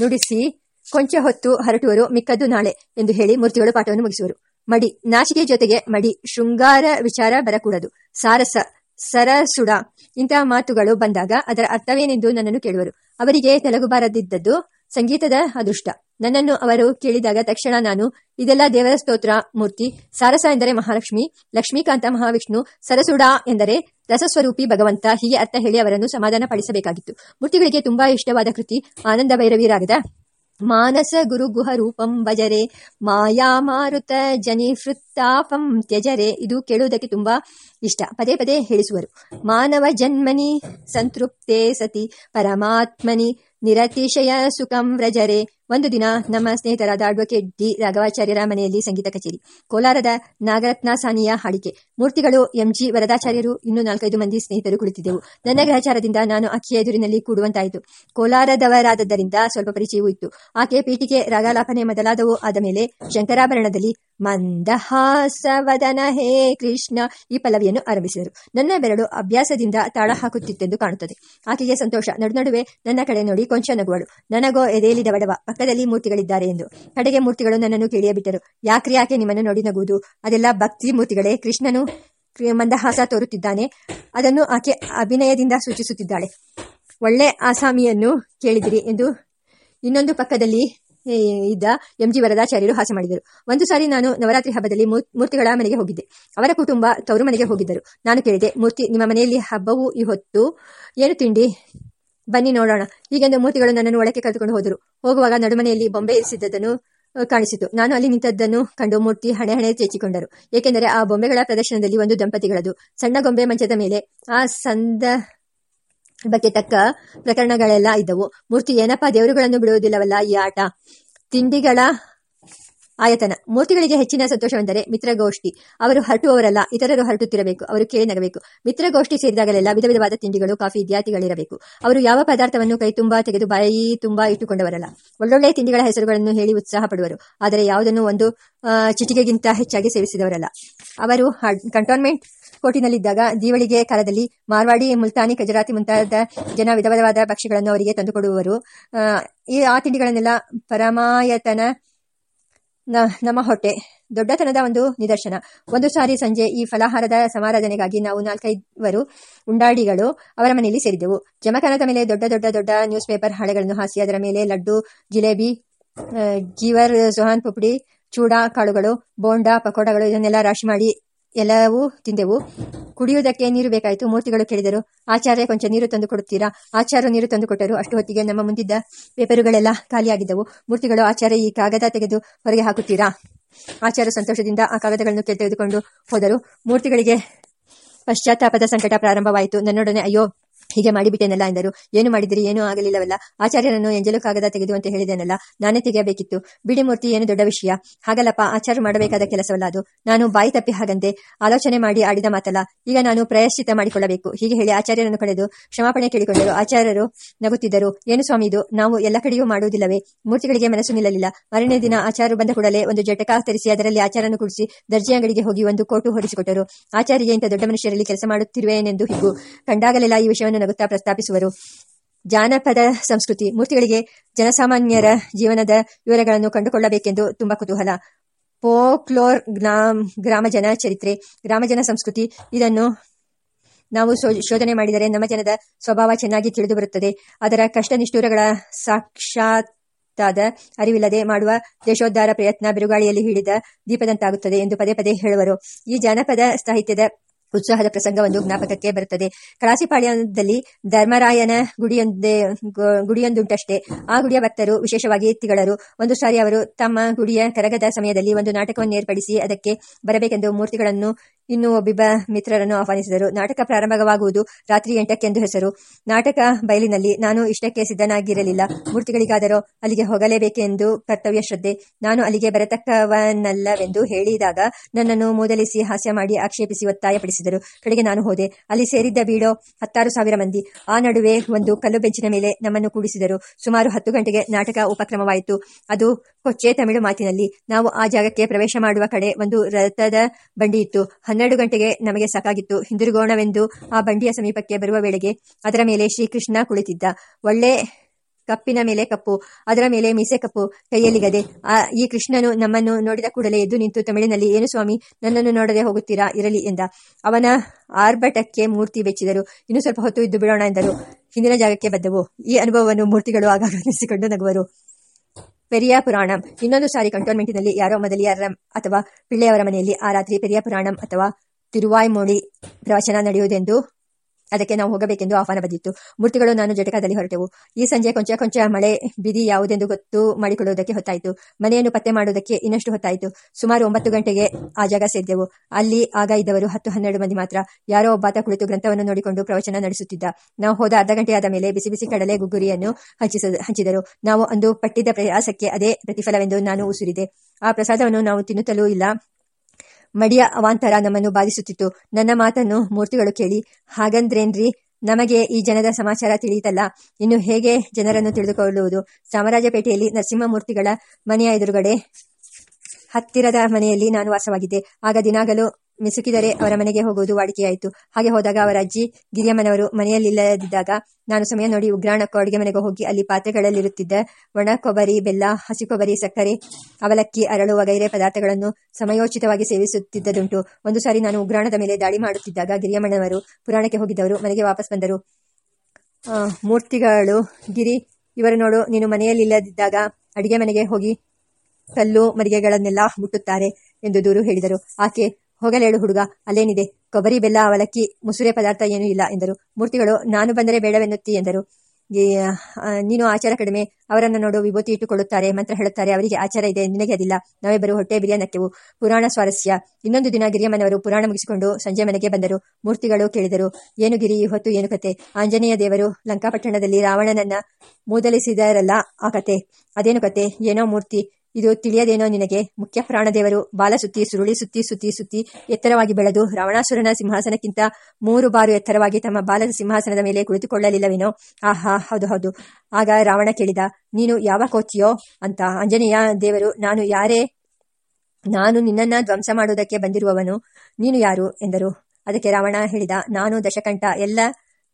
ನುಡಿಸಿ ಕೊಂಚ ಹೊತ್ತು ಹರಟುವರು. ಮಿಕ್ಕದ್ದು ನಾಳೆ ಎಂದು ಹೇಳಿ ಮೂರ್ತಿಗಳು ಪಾಠವನ್ನು ಮುಗಿಸುವರು. ಮಡಿ, ನಾಚಿಕೆ ಜೊತೆಗೆ ಮಡಿ, ಶೃಂಗಾರ ವಿಚಾರ ಬರಕೂಡದು. ಸಾರಸ, ಸರಸುಡ ಇಂತಹ ಮಾತುಗಳು ಬಂದಾಗ ಅದರ ಅರ್ಥವೇನೆಂದು ನನ್ನನ್ನು ಕೇಳುವರು. ಅವರಿಗೆ ತೆಲುಗು ಬಾರದಿದ್ದದ್ದು ಸಂಗೀತದ ಅದೃಷ್ಟ. ನನ್ನನ್ನು ಅವರು ಕೇಳಿದಾಗ ತಕ್ಷಣ ನಾನು, ಇದೆಲ್ಲ ದೇವರ ಸ್ತೋತ್ರ, ಮೂರ್ತಿ, ಸಾರಸ ಎಂದರೆ ಮಹಾಲಕ್ಷ್ಮಿ, ಲಕ್ಷ್ಮೀಕಾಂತ ಮಹಾವಿಷ್ಣು, ಸರಸುಡ ಎಂದರೆ ರಸಸ್ವರೂಪಿ ಭಗವಂತ, ಹೀಗೆ ಅರ್ಥ ಹೇಳಿ ಅವರನ್ನು ಸಮಾಧಾನ ಪಡಿಸಬೇಕಾಗಿತ್ತು ಮೂರ್ತಿಗಳಿಗೆ ತುಂಬಾ ಇಷ್ಟವಾದ ಕೃತಿ, ಆನಂದ ಭೈರವಿ ರಾಗದ ಮಾನಸ ಗುರು ಗುಹ ರೂಪಂ ಭಜರೆ ಮಾಯಾ ಮಾರುತ ಜನಿ ಫೃತ್ತಾಪಂ ತ್ಯಜರೆ ಇದು ಕೇಳುವುದಕ್ಕೆ ತುಂಬಾ ಇಷ್ಟ. ಪದೇ ಪದೇ ಹೇಳಿಸುವರು. ಮಾನವ ಜನ್ಮನಿ ಸಂತೃಪ್ತೆ ಸತಿ, ಪರಮಾತ್ಮನಿ ನಿರತಿಶಯ ಸುಖಂ ವ್ರಜರೆ ಒಂದು ದಿನ ನಮ್ಮ ಸ್ನೇಹಿತರಾದ ಅಡ್ವೊಕೇಟ್ ಡಿ. ರಾಘವಾಚಾರ್ಯರ ಮನೆಯಲ್ಲಿ ಸಂಗೀತ ಕಚೇರಿ. ಕೋಲಾರದ ನಾಗರತ್ನ ಸಾನಿಯ ಹಾಡಿಕೆ. ಮೂರ್ತಿಗಳು ಎಂಜಿ ವರದಾಚಾರ್ಯರು ಇನ್ನೂ ನಾಲ್ಕೈದು ಮಂದಿ ಸ್ನೇಹಿತರು ಕುಳಿತಿದ್ದೆವು. ನನ್ನ ಗ್ರಹಚಾರದಿಂದ ನಾನು ಆಕೆಯ ಎದುರಿನಲ್ಲಿ ಕೂಡುವಂತಾಯಿತು. ಕೋಲಾರದವರಾದದ್ದರಿಂದ ಸ್ವಲ್ಪ ಪರಿಚಯವೂ ಇತ್ತು. ಆಕೆ ಪೀಠಿಕೆ ರಾಗಾಲಾಪನೆ ಮೊದಲಾದವು ಆದ ಮೇಲೆ ಶಂಕರಾಭರಣದಲ್ಲಿ, ಮಂದಹಾಸವದನ ಹೇ ಕೃಷ್ಣ ಈ ಪಲ್ಲವಿಯನ್ನು ಆರಂಭಿಸಿದರು. ನನ್ನ ಬೆರಳು ಅಭ್ಯಾಸದಿಂದ ತಾಳ ಹಾಕುತ್ತಿತ್ತೆಂದು ಕಾಣುತ್ತದೆ. ಆಕೆಗೆ ಸಂತೋಷ. ನಡುನಡುವೆ ನನ್ನ ಕಡೆ ನೋಡಿ ಕೊಂಚ ನಗುವಳು. ನನಗೋ ಎದೆಯಲ್ಲಿ ದವಡವ ಪಕ್ಕದಲ್ಲಿ ಮೂರ್ತಿಗಳಿದ್ದಾರೆ ಎಂದು. ಕಡೆಗೆ ಮೂರ್ತಿಗಳು ನನ್ನನ್ನು ಕೇಳಿಯಬಿಟ್ಟರು. ಯಾಕ್ರಿ ಯಾಕೆ ನಿಮ್ಮನ್ನು ನೋಡಿ ನಗುವುದು? ಅದೆಲ್ಲ ಭಕ್ತಿ ಮೂರ್ತಿಗಳೇ. ಕೃಷ್ಣನು ಮಂದಹಾಸ ತೋರುತ್ತಿದ್ದಾನೆ. ಅದನ್ನು ಆಕೆ ಅಭಿನಯದಿಂದ ಸೂಚಿಸುತ್ತಿದ್ದಾಳೆ. ಒಳ್ಳೆ ಆಸಾಮಿಯನ್ನು ಕೇಳಿದಿರಿ ಎಂದು ಇನ್ನೊಂದು ಪಕ್ಕದಲ್ಲಿ ಇದ್ದ ಎಂ ಜಿ ವರದಾಚಾರ್ಯರು ಹಾಸ್ಯ ಮಾಡಿದರು. ಒಂದು ಸಾರಿ ನಾನು ನವರಾತ್ರಿ ಹಬ್ಬದಲ್ಲಿ ಮೂರ್ತಿಗಳ ಮನೆಗೆ ಹೋಗಿದ್ದೆ. ಅವರ ಕುಟುಂಬ ತವರು ಮನೆಗೆ ಹೋಗಿದ್ದರು. ನಾನು ಕೇಳಿದೆ, ಮೂರ್ತಿ, ನಿಮ್ಮ ಮನೆಯಲ್ಲಿ ಹಬ್ಬವು ಈ ಹೊತ್ತು ಏನು ತಿಂಡಿ? ಬನ್ನಿ ನೋಡೋಣ. ಹೀಗೆಂದು ಮೂರ್ತಿಗಳು ನನ್ನನ್ನು ಒಳಕ್ಕೆ ಕರೆದುಕೊಂಡು ಹೋದರು. ಹೋಗುವಾಗ ನಡುಮನೆಯಲ್ಲಿ ಬೊಂಬೆ ಇರಿಸಿದ್ದನ್ನು ಕಾಣಿಸಿತು. ನಾನು ಅಲ್ಲಿ ನಿಂತದ್ದನ್ನು ಕಂಡು ಮೂರ್ತಿ ಹಣೆ ಹಣೆ ಚೇಚಿಕೊಂಡರು. ಏಕೆಂದರೆ ಆ ಬೊಂಬೆಗಳ ಪ್ರದರ್ಶನದಲ್ಲಿ ಒಂದು ದಂಪತಿಗಳದು. ಸಣ್ಣ ಗೊಂಬೆ ಮಂಚದ ಮೇಲೆ ಆ ಸಂದ ಬಗ್ಗೆ ತಕ್ಕ ಪ್ರಕರಣಗಳೆಲ್ಲ ಇದ್ದವು. ಮೂರ್ತಿ ಏನಪ್ಪ ದೇವರುಗಳನ್ನು ಬಿಡುವುದಿಲ್ಲವಲ್ಲ ಈ ಆಟ? ತಿಂಡಿಗಳ ಆಯತನ. ಮೂರ್ತಿಗಳಿಗೆ ಹೆಚ್ಚಿನ ಸಂತೋಷವೆಂದರೆ ಮಿತ್ರಗೋಷ್ಠಿ. ಅವರು ಹರಟುವವರಲ್ಲ, ಇತರರು ಹರಟುತ್ತಿರಬೇಕು, ಅವರು ಕೇಳಿ ನಗಬೇಕು. ಮಿತ್ರಗೋಷ್ಠಿ ಸೇರಿದಾಗಲೆಲ್ಲ ವಿಧ ವಿಧವಾದ ತಿಂಡಿಗಳು, ಕಾಫಿ, ಇತ್ಯಾದಿಗಳಿರಬೇಕು. ಅವರು ಯಾವ ಪದಾರ್ಥವನ್ನು ಕೈ ತುಂಬಾ ತೆಗೆದು ಬಾಯಿ ತುಂಬಾ ಇಟ್ಟುಕೊಂಡವರಲ್ಲ. ಒಳ್ಳೊಳ್ಳೆ ತಿಂಡಿಗಳ ಹೆಸರುಗಳನ್ನು ಹೇಳಿ ಉತ್ಸಾಹ ಪಡುವರು ಆದರೆ ಯಾವುದನ್ನು ಒಂದು ಚಿಟಿಕೆಗಿಂತ ಹೆಚ್ಚಾಗಿ ಸೇವಿಸಿದವರಲ್ಲ. ಅವರು ಕಂಟೋನ್ಮೆಂಟ್ ಕೋರ್ಟಿನಲ್ಲಿದ್ದಾಗ ದೀವಳಿಗೆ ಕಾಲದಲ್ಲಿ ಮಾರ್ವಾಡಿ, ಮುಲ್ತಾನಿ, ಖಜರಾತಿ ಮುಂತಾದ ಜನ ವಿಧವಿಧವಾದ ಭಕ್ಷ್ಯಗಳನ್ನು ಅವರಿಗೆ ತಂದುಕೊಡುವರು. ಈ, ಆ ತಿಂಡಿಗಳನ್ನೆಲ್ಲ ಪರಮಾಯತನ ನಮ್ಮ ಹೊಟ್ಟೆ. ದೊಡ್ಡತನದ ಒಂದು ನಿದರ್ಶನ. ಒಂದು ಸಾರಿ ಸಂಜೆ ಈ ಫಲಾಹಾರದ ಸಮಾರಾಧನೆಗಾಗಿ ನಾವು ನಾಲ್ಕೈವರು ಉಂಡಾಡಿಗಳು ಅವರ ಮನೆಯಲ್ಲಿ ಸೇರಿದ್ದೆವು ಜಮಖಾನದ ಮೇಲೆ ದೊಡ್ಡ ದೊಡ್ಡ ದೊಡ್ಡ ನ್ಯೂಸ್ ಪೇಪರ್ ಹಾಳೆಗಳನ್ನು ಹಾಸಿ ಅದರ ಮೇಲೆ ಲಡ್ಡು, ಜಿಲೇಬಿ ಜೀವರ್ ಸೊಹಾನ್ ಪುಪ್ಡಿ, ಚೂಡಾ, ಕಾಳುಗಳು, ಬೋಂಡಾ, ಪಕೋಡಗಳು ಇದನ್ನೆಲ್ಲ ರಾಶಿ ಮಾಡಿ ಎಲ್ಲವೂ ತಿಂದೆವು. ಕುಡಿಯುವುದಕ್ಕೆ ನೀರು ಬೇಕಾಯಿತು. ಮೂರ್ತಿಗಳು ಕೇಳಿದರು, ಆಚಾರ್ಯ, ಕೊಂಚ ನೀರು ತಂದು ಕೊಡುತ್ತೀರಾ? ಆಚಾರ್ಯ, ನೀರು ತಂದು ಕೊಟ್ಟರು. ಅಷ್ಟು ಹೊತ್ತಿಗೆ ನಮ್ಮ ಮುಂದಿದ್ದ ಪೇಪರುಗಳೆಲ್ಲ ಖಾಲಿಯಾಗಿದ್ದವು. ಮೂರ್ತಿಗಳು ಆಚಾರ್ಯ ಈ ಕಾಗದ ತೆಗೆದು ಹೊರಗೆ ಹಾಕುತ್ತೀರಾ? ಆಚಾರ್ಯ ಸಂತೋಷದಿಂದ ಆ ಕಾಗದಗಳನ್ನು ತೆಗೆದುಕೊಂಡು ಹೋದರು. ಮೂರ್ತಿಗಳಿಗೆ ಪಶ್ಚಾತ್ತಾಪದ ಸಂಕಟ ಪ್ರಾರಂಭವಾಯಿತು. ನನ್ನೊಡನೆ, ಅಯ್ಯೋ ಹೀಗೆ ಮಾಡಿಬಿಟ್ಟೇನಲ್ಲ ಎಂದರು ಏನು ಮಾಡಿದಿರಿ? ಏನೂ ಆಗಲಿಲ್ಲವಲ್ಲ. ಆಚಾರ್ಯರನ್ನು ಎಂಜಲು ಕಾಗದ ತೆಗೆದು ಅಂತ ಹೇಳಿದೆನಲ್ಲ. ನಾನೇ ತೆಗೆಯಬೇಕಿತ್ತು. ಬಿಡಿ ಮೂರ್ತಿ ಏನು ದೊಡ್ಡ ವಿಷಯ. ಹಾಗಲ್ಲಪ್ಪ ಆಚಾರ ಮಾಡಬೇಕಾದ ಕೆಲಸವಲ್ಲ ಅದು. ನಾನು ಬಾಯಿ ತಪ್ಪಿ ಹಾಗಂತೆ. ಆಲೋಚನೆ ಮಾಡಿ ಆಡಿದ ಮಾತಲ್ಲ. ಈಗ ನಾನು ಪ್ರಯಶ್ಚಿತ ಮಾಡಿಕೊಳ್ಳಬೇಕು. ಹೀಗೆ ಹೇಳಿ ಆಚಾರ್ಯರನ್ನು ಕಳೆದು ಕ್ಷಮಾಪಣೆ ಕೇಳಿಕೊಂಡರು. ಆಚಾರ್ಯರು ನಗುತ್ತಿದ್ದರು. ಏನು ಸ್ವಾಮಿ ಇದು? ನಾವು ಎಲ್ಲ ಕಡೆಯೂ ಮಾಡುವುದಿಲ್ಲವೇ? ಮೂರ್ತಿಗಳಿಗೆ ಮನಸ್ಸು ನಿಲ್ಲಲಿಲ್ಲ. ಮರನೇ ದಿನ ಆಚಾರ್ಯರು ಬಂದ ಕೂಡಲೇ ಒಂದು ಜಟಕ ತರಿಸಿ ಅದರಲ್ಲಿ ಆಚಾರನ್ನು ಕುಡಿಸಿ ದರ್ಜಿ ಅಂಗಡಿಗೆ ಹೋಗಿ ಒಂದು ಕೋಟು ಹೊರಿಸಿಕೊಟ್ಟರು. ಆಚಾರ್ಯ ಇಂಥ ದೊಡ್ಡ ಮನುಷ್ಯರಲ್ಲಿ ಕೆಲಸ ಮಾಡುತ್ತಿರುವೇನೆಂದು ಹಿಗ್ಗು. ಕಂಡಾಗಲೆಲ್ಲ ಈ ವಿಷಯವನ್ನು ನಗುತ್ತಾ ಪ್ರಸ್ತಾಪಿಸುವರು. ಜಾನಪದ ಸಂಸ್ಕೃತಿ ಮೂರ್ತಿಗಳಿಗೆ ಜನಸಾಮಾನ್ಯರ ಜೀವನದ ವಿವರಗಳನ್ನು ಕಂಡುಕೊಳ್ಳಬೇಕೆಂದು ತುಂಬಾ ಕುತೂಹಲ. ಪೋಕ್ಲೋರ್ ಗ್ರಾಮ ಜನ ಚರಿತ್ರೆ ಗ್ರಾಮಜನ ಸಂಸ್ಕೃತಿ, ಇದನ್ನು ನಾವು ಶೋಧನೆ ಮಾಡಿದರೆ ನಮ್ಮ ಜನದ ಸ್ವಭಾವ ಚೆನ್ನಾಗಿ ತಿಳಿದು ಬರುತ್ತದೆ. ಅದರ ಕಷ್ಟ ನಿಷ್ಠೂರಗಳ ಸಾಕ್ಷಾತ್ತಾದ ಅರಿವಿಲ್ಲದೆ ಮಾಡುವ ದೇಶೋದ್ಧಾರ ಪ್ರಯತ್ನ ಬಿರುಗಾಳಿಯಲ್ಲಿ ಹಿಡಿದ ದೀಪದಂತಾಗುತ್ತದೆ ಎಂದು ಪದೇ ಪದೇ ಹೇಳುವರು. ಈ ಜಾನಪದ ಸಾಹಿತ್ಯದ ಉತ್ಸಾಹದ ಪ್ರಸಂಗ ಒಂದು ಜ್ಞಾಪಕಕ್ಕೆ ಬರುತ್ತದೆ. ಕಳಾಸಿಪಾಳ್ಯದಲ್ಲಿ ಧರ್ಮರಾಯನ ಗುಡಿಯೊಂದೇ ಗುಡಿಯೊಂದುಂಟಷ್ಟೇ. ಆ ಗುಡಿಯ ಭಕ್ತರು ವಿಶೇಷವಾಗಿ ತಿಗಳರು. ಒಂದು ಸಾರಿ ಅವರು ತಮ್ಮ ಗುಡಿಯ ಕರಗದ ಸಮಯದಲ್ಲಿ ಒಂದು ನಾಟಕವನ್ನು ಏರ್ಪಡಿಸಿ ಅದಕ್ಕೆ ಬರಬೇಕೆಂದು ಮೂರ್ತಿಗಳನ್ನು ಇನ್ನು ಒಬ್ಬಿಬ್ಬ ಮಿತ್ರರನ್ನು ಆಹ್ವಾನಿಸಿದರು. ನಾಟಕ ಪ್ರಾರಂಭವಾಗುವುದು ರಾತ್ರಿ ಎಂಟಕ್ಕೆಂದು ಹೆಸರು. ನಾಟಕ ಬಯಲಿನಲ್ಲಿ ನಾನು ಇಷ್ಟಕ್ಕೆ ಸಿದ್ಧನಾಗಿರಲಿಲ್ಲ. ಮೂರ್ತಿಗಳಿಗಾದರೂ ಅಲ್ಲಿಗೆ ಹೋಗಲೇಬೇಕೆಂದು ಕರ್ತವ್ಯ ಶ್ರದ್ಧೆ. ನಾನು ಅಲ್ಲಿಗೆ ಬರತಕ್ಕವನಲ್ಲವೆಂದು ಹೇಳಿದಾಗ ನನ್ನನ್ನು ಮೂದಲಿಸಿ ಹಾಸ್ಯ ಮಾಡಿ ಆಕ್ಷೇಪಿಸಿ ಒತ್ತಾಯಪಡಿಸಿದರು. ಕಡೆಗೆ ನಾನು ಹೋದೆ. ಅಲ್ಲಿ ಸೇರಿದ್ದ ಬೀಡೋ ಹತ್ತಾರು ಸಾವಿರ ಮಂದಿ. ಆ ನಡುವೆ ಒಂದು ಕಲ್ಲು ಬೆಂಚಿನ ಮೇಲೆ ನಮ್ಮನ್ನು ಕೂಡಿಸಿದರು. ಸುಮಾರು ಹತ್ತು ಗಂಟೆಗೆ ನಾಟಕ ಉಪಕ್ರಮವಾಯಿತು. ಅದು ಕೊಚ್ಚೆ ತಮಿಳು ಮಾತಿನಲ್ಲಿ, ನಾವು ಆ ಜಾಗಕ್ಕೆ ಪ್ರವೇಶ ಮಾಡುವ ಕಡೆ ಒಂದು ರಥದ ಬಂಡಿ ಇತ್ತು. ಹನ್ನೆರಡು ಗಂಟೆಗೆ ನಮಗೆ ಸಾಕಾಗಿತ್ತು. ಹಿಂದಿರುಗೋಣವೆಂದು ಆ ಬಂಡಿಯ ಸಮೀಪಕ್ಕೆ ಬರುವ ವೇಳೆಗೆ ಅದರ ಮೇಲೆ ಶ್ರೀಕೃಷ್ಣ ಕುಳಿತಿದ್ದ. ಒಳ್ಳೆ ಕಪ್ಪಿನ ಮೇಲೆ ಕಪ್ಪು, ಅದರ ಮೇಲೆ ಮೀಸೆ ಕಪ್ಪು, ಕೈಯಲ್ಲಿ ಗದೆ. ಆ, ಈ ಕೃಷ್ಣನು ನಮ್ಮನ್ನು ನೋಡಿದ ಕೂಡಲೇ ಎದ್ದು ನಿಂತು ತಮಿಳಿನಲ್ಲಿ, ಏನು ಸ್ವಾಮಿ, ನನ್ನನ್ನು ನೋಡದೆ ಹೋಗುತ್ತೀರಾ? ಇರಲಿ ಎಂದ. ಅವನ ಆರ್ಭಟಕ್ಕೆ ಮೂರ್ತಿ ಬೆಚ್ಚಿದರು. ಇನ್ನು ಸ್ವಲ್ಪ ಹೊತ್ತು ಇದ್ದು ಬಿಡೋಣ ಎಂದರು. ಹಿಂದಿನ ಜಾಗಕ್ಕೆ ಬದ್ದವು. ಈ ಅನುಭವವನ್ನು ಮೂರ್ತಿಗಳು ಆಗಾಗ ನಗುವರು. ಪೆರಿಯ ಪುರಾಣಂ. ಇನ್ನೊಂದು ಸಾರಿ ಕಂಟೋನ್ಮೆಂಟಿನಲ್ಲಿ ಯಾರೋ ಮೊದಲಿಯರ ಅಥವಾ ಪಿಳ್ಳೆಯವರ ಮನೆಯಲ್ಲಿ ಆ ರಾತ್ರಿ ಪೆರಿಯ ಪುರಾಣಂ ಅಥವಾ ತಿರುವಾಯ್ಮೋಳಿ ಪ್ರವಚನ ನಡೆಯುವುದೆಂದು ಅದಕ್ಕೆ ನಾವು ಹೋಗಬೇಕೆಂದು ಆಹ್ವಾನ ಬಂದಿತ್ತು. ಮೂರ್ತಿಗಳು ನಾನು ಜಟಕದಲ್ಲಿ ಹೊರಟೆವು. ಈ ಸಂಜೆ ಕೊಂಚ ಕೊಂಚ ಮಳೆ ಬಿದಿ ಯಾವುದೆಂದು ಗೊತ್ತು ಮಾಡಿಕೊಳ್ಳುವುದಕ್ಕೆ ಹೊತ್ತಾಯಿತು. ಮನೆಯನ್ನು ಪತ್ತೆ ಮಾಡುವುದಕ್ಕೆ ಇನ್ನಷ್ಟು ಹೊತ್ತಾಯಿತು. ಸುಮಾರು ಒಂಬತ್ತು ಗಂಟೆಗೆ ಆ ಜಾಗ ಸೇರಿದೆವು. ಅಲ್ಲಿ ಆಗ ಇದ್ದವರು ಹತ್ತು ಹನ್ನೆರಡು ಮಂದಿ ಮಾತ್ರ. ಯಾರೋ ಒಬ್ಬಾತ ಕುಳಿತು ಗ್ರಂಥವನ್ನು ನೋಡಿಕೊಂಡು ಪ್ರವಚನ ನಡೆಸುತ್ತಿದ್ದ. ನಾವು ಹೋದ ಅರ್ಧ ಗಂಟೆಯಾದ ಮೇಲೆ ಬಿಸಿ ಬಿಸಿ ಕಡಲೆ ಗುಗ್ಗುರಿಯನ್ನು ಹಂಚಿಸ, ಹಂಚಿದರು. ನಾವು ಅಂದು ಪಟ್ಟಿದ್ದ ಪ್ರಯಾಸಕ್ಕೆ ಅದೇ ಪ್ರತಿಫಲವೆಂದು ನಾನು ಉಸಿರಿದೆ. ಆ ಪ್ರಸಾದವನ್ನು ನಾವು ತಿನ್ನುತ್ತಲೂ ಇಲ್ಲ. ಮಡಿಯ ಅವಾಂತರ ನಮ್ಮನ್ನು ಬಾಧಿಸುತ್ತಿತ್ತು. ನನ್ನ ಮಾತನ್ನು ಮೂರ್ತಿಗಳು ಕೇಳಿ, ಹಾಗಂದ್ರೇನ್ರಿ? ನಮಗೆ ಈ ಜನದ ಸಮಾಚಾರ ತಿಳಿಯಿತಲ್ಲ. ಇನ್ನು ಹೇಗೆ ಜನರನ್ನು ತಿಳಿದುಕೊಳ್ಳುವುದು? ಚಾಮರಾಜಪೇಟೆಯಲ್ಲಿ ನರಸಿಂಹಮೂರ್ತಿಗಳ ಮನೆಯ ಎದುರುಗಡೆ ಹತ್ತಿರದ ಮನೆಯಲ್ಲಿ ನಾನು ವಾಸವಾಗಿದ್ದೆ. ಆಗ ದಿನಾಗಲೂ ಮಿಸುಕಿದರೆ ಅವರ ಮನೆಗೆ ಹೋಗುವುದು ವಾಡಿಕೆಯಾಯಿತು. ಹಾಗೆ ಹೋದಾಗ ಅವರ ಅಜ್ಜಿ ಗಿರಿಯಮ್ಮನವರು ಮನೆಯಲ್ಲಿಲ್ಲದಿದ್ದಾಗ ನಾನು ಸಮಯ ನೋಡಿ ಉಗ್ರಾಣಕ್ಕೂ ಅಡುಗೆ ಮನೆಗೆ ಹೋಗಿ ಅಲ್ಲಿ ಪಾತ್ರೆಗಳಲ್ಲಿರುತ್ತಿದ್ದ ಒಣ ಕೊಬ್ಬರಿ ಬೆಲ್ಲ ಹಸಿ ಕೊಬ್ಬರಿ ಸಕ್ಕರೆ, ಅವಲಕ್ಕಿ, ಅರಳು ವಗೈರೆ ಪದಾರ್ಥಗಳನ್ನು ಸಮಯೋಚಿತವಾಗಿ ಸೇವಿಸುತ್ತಿದ್ದುದುಂಟು. ಒಂದು ಸಾರಿ ನಾನು ಉಗ್ರಾಣದ ಮೇಲೆ ದಾಳಿ ಮಾಡುತ್ತಿದ್ದಾಗ ಗಿರಿಯಮ್ಮನವರು ಪುರಾಣಕ್ಕೆ ಹೋಗಿದ್ದವರು ಮನೆಗೆ ವಾಪಸ್ ಬಂದರು. ಮೂರ್ತಿಗಳು, ಗಿರಿ, ಇವರು ನೋಡು, ನೀನು ಮನೆಯಲ್ಲಿಲ್ಲದಿದ್ದಾಗ ಅಡಿಗೆ ಮನೆಗೆ ಹೋಗಿ ಕಲ್ಲು ಮರಿಗೆಗಳನ್ನೆಲ್ಲ ಮುಟ್ಟುತ್ತಾರೆ ಎಂದು ದೂರು ಹೇಳಿದರು. ಆಕೆ ಹೋಗಲೇಳು ಹುಡುಗ, ಅಲ್ಲೇನಿದೆ? ಕೊಬ್ಬರಿ, ಬೆಲ್ಲ, ಅವಲಕ್ಕಿ, ಮುಸುರೆ ಪದಾರ್ಥ ಏನೂ ಇಲ್ಲ ಎಂದರು. ಮೂರ್ತಿಗಳು, ನಾನು ಬಂದರೆ ಬೇಡವೆನ್ನುತ್ತಿ ಎಂದರು. ನೀನು ಆಚಾರ ಕಡಿಮೆ. ಅವರನ್ನು ನೋಡು, ವಿಭೂತಿ ಇಟ್ಟುಕೊಳ್ಳುತ್ತಾರೆ, ಮಂತ್ರ ಹೇಳುತ್ತಾರೆ, ಅವರಿಗೆ ಆಚಾರ ಇದೆ, ನಿನಗೆ ಅದಿಲ್ಲ. ನಾವಿಬ್ಬರು ಹೊಟ್ಟೆ ಬಿರಿಯಾನಕ್ಕೆವು ಪುರಾಣ ಸ್ವಾರಸ್ಯ. ಇನ್ನೊಂದು ದಿನ ಗಿರಿಯಮ್ಮನವರು ಪುರಾಣ ಮುಗಿಸಿಕೊಂಡು ಸಂಜೆ ಮನೆಗೆ ಬಂದರು. ಮೂರ್ತಿಗಳು ಕೇಳಿದರು, ಏನು ಗಿರಿ ಹೊತ್ತು ಏನು ಕತೆ? ಆಂಜನೇಯ ದೇವರು ಲಂಕಾಪಟ್ಟಣದಲ್ಲಿ ರಾವಣನನ್ನ ಮೂದಲಿಸಿದರಲ್ಲ ಆ ಕತೆ. ಅದೇನು ಕತೆ? ಏನೋ ಮೂರ್ತಿ. ಇದು ತಿಳಿಯದೇನೋ ನಿನಗೆ? ಮುಖ್ಯ ಪ್ರಾಣದೇವರು ಬಾಲ ಸುತ್ತಿ, ಸುರುಳಿ ಸುತ್ತಿ ಸುತ್ತಿ ಸುತ್ತಿ ಎತ್ತರವಾಗಿ ಬೆಳೆದು ರಾವಣಾಸುರನ ಸಿಂಹಾಸನಕ್ಕಿಂತ ಮೂರು ಬಾರು ಎತ್ತರವಾಗಿ ತಮ್ಮ ಬಾಲದ ಸಿಂಹಾಸನದ ಮೇಲೆ ಕುಳಿತುಕೊಳ್ಳಲಿಲ್ಲವೇನೋ? ಆಹಾ, ಹೌದು ಹೌದು. ಆಗ ರಾವಣ ಕೇಳಿದ, ನೀನು ಯಾವ ಕೋಚಿಯೋ? ಅಂತ. ಆಂಜನೇಯ ದೇವರು, ನಾನು ಯಾರೇ? ನಾನು ನಿನ್ನನ್ನ ಧ್ವಂಸ ಮಾಡುವುದಕ್ಕೆ ಬಂದಿರುವವನು ನೀನು ಯಾರು? ಎಂದರು. ಅದಕ್ಕೆ ರಾವಣ ಹೇಳಿದ, ನಾನು ದಶಕಂಠ. ಎಲ್ಲ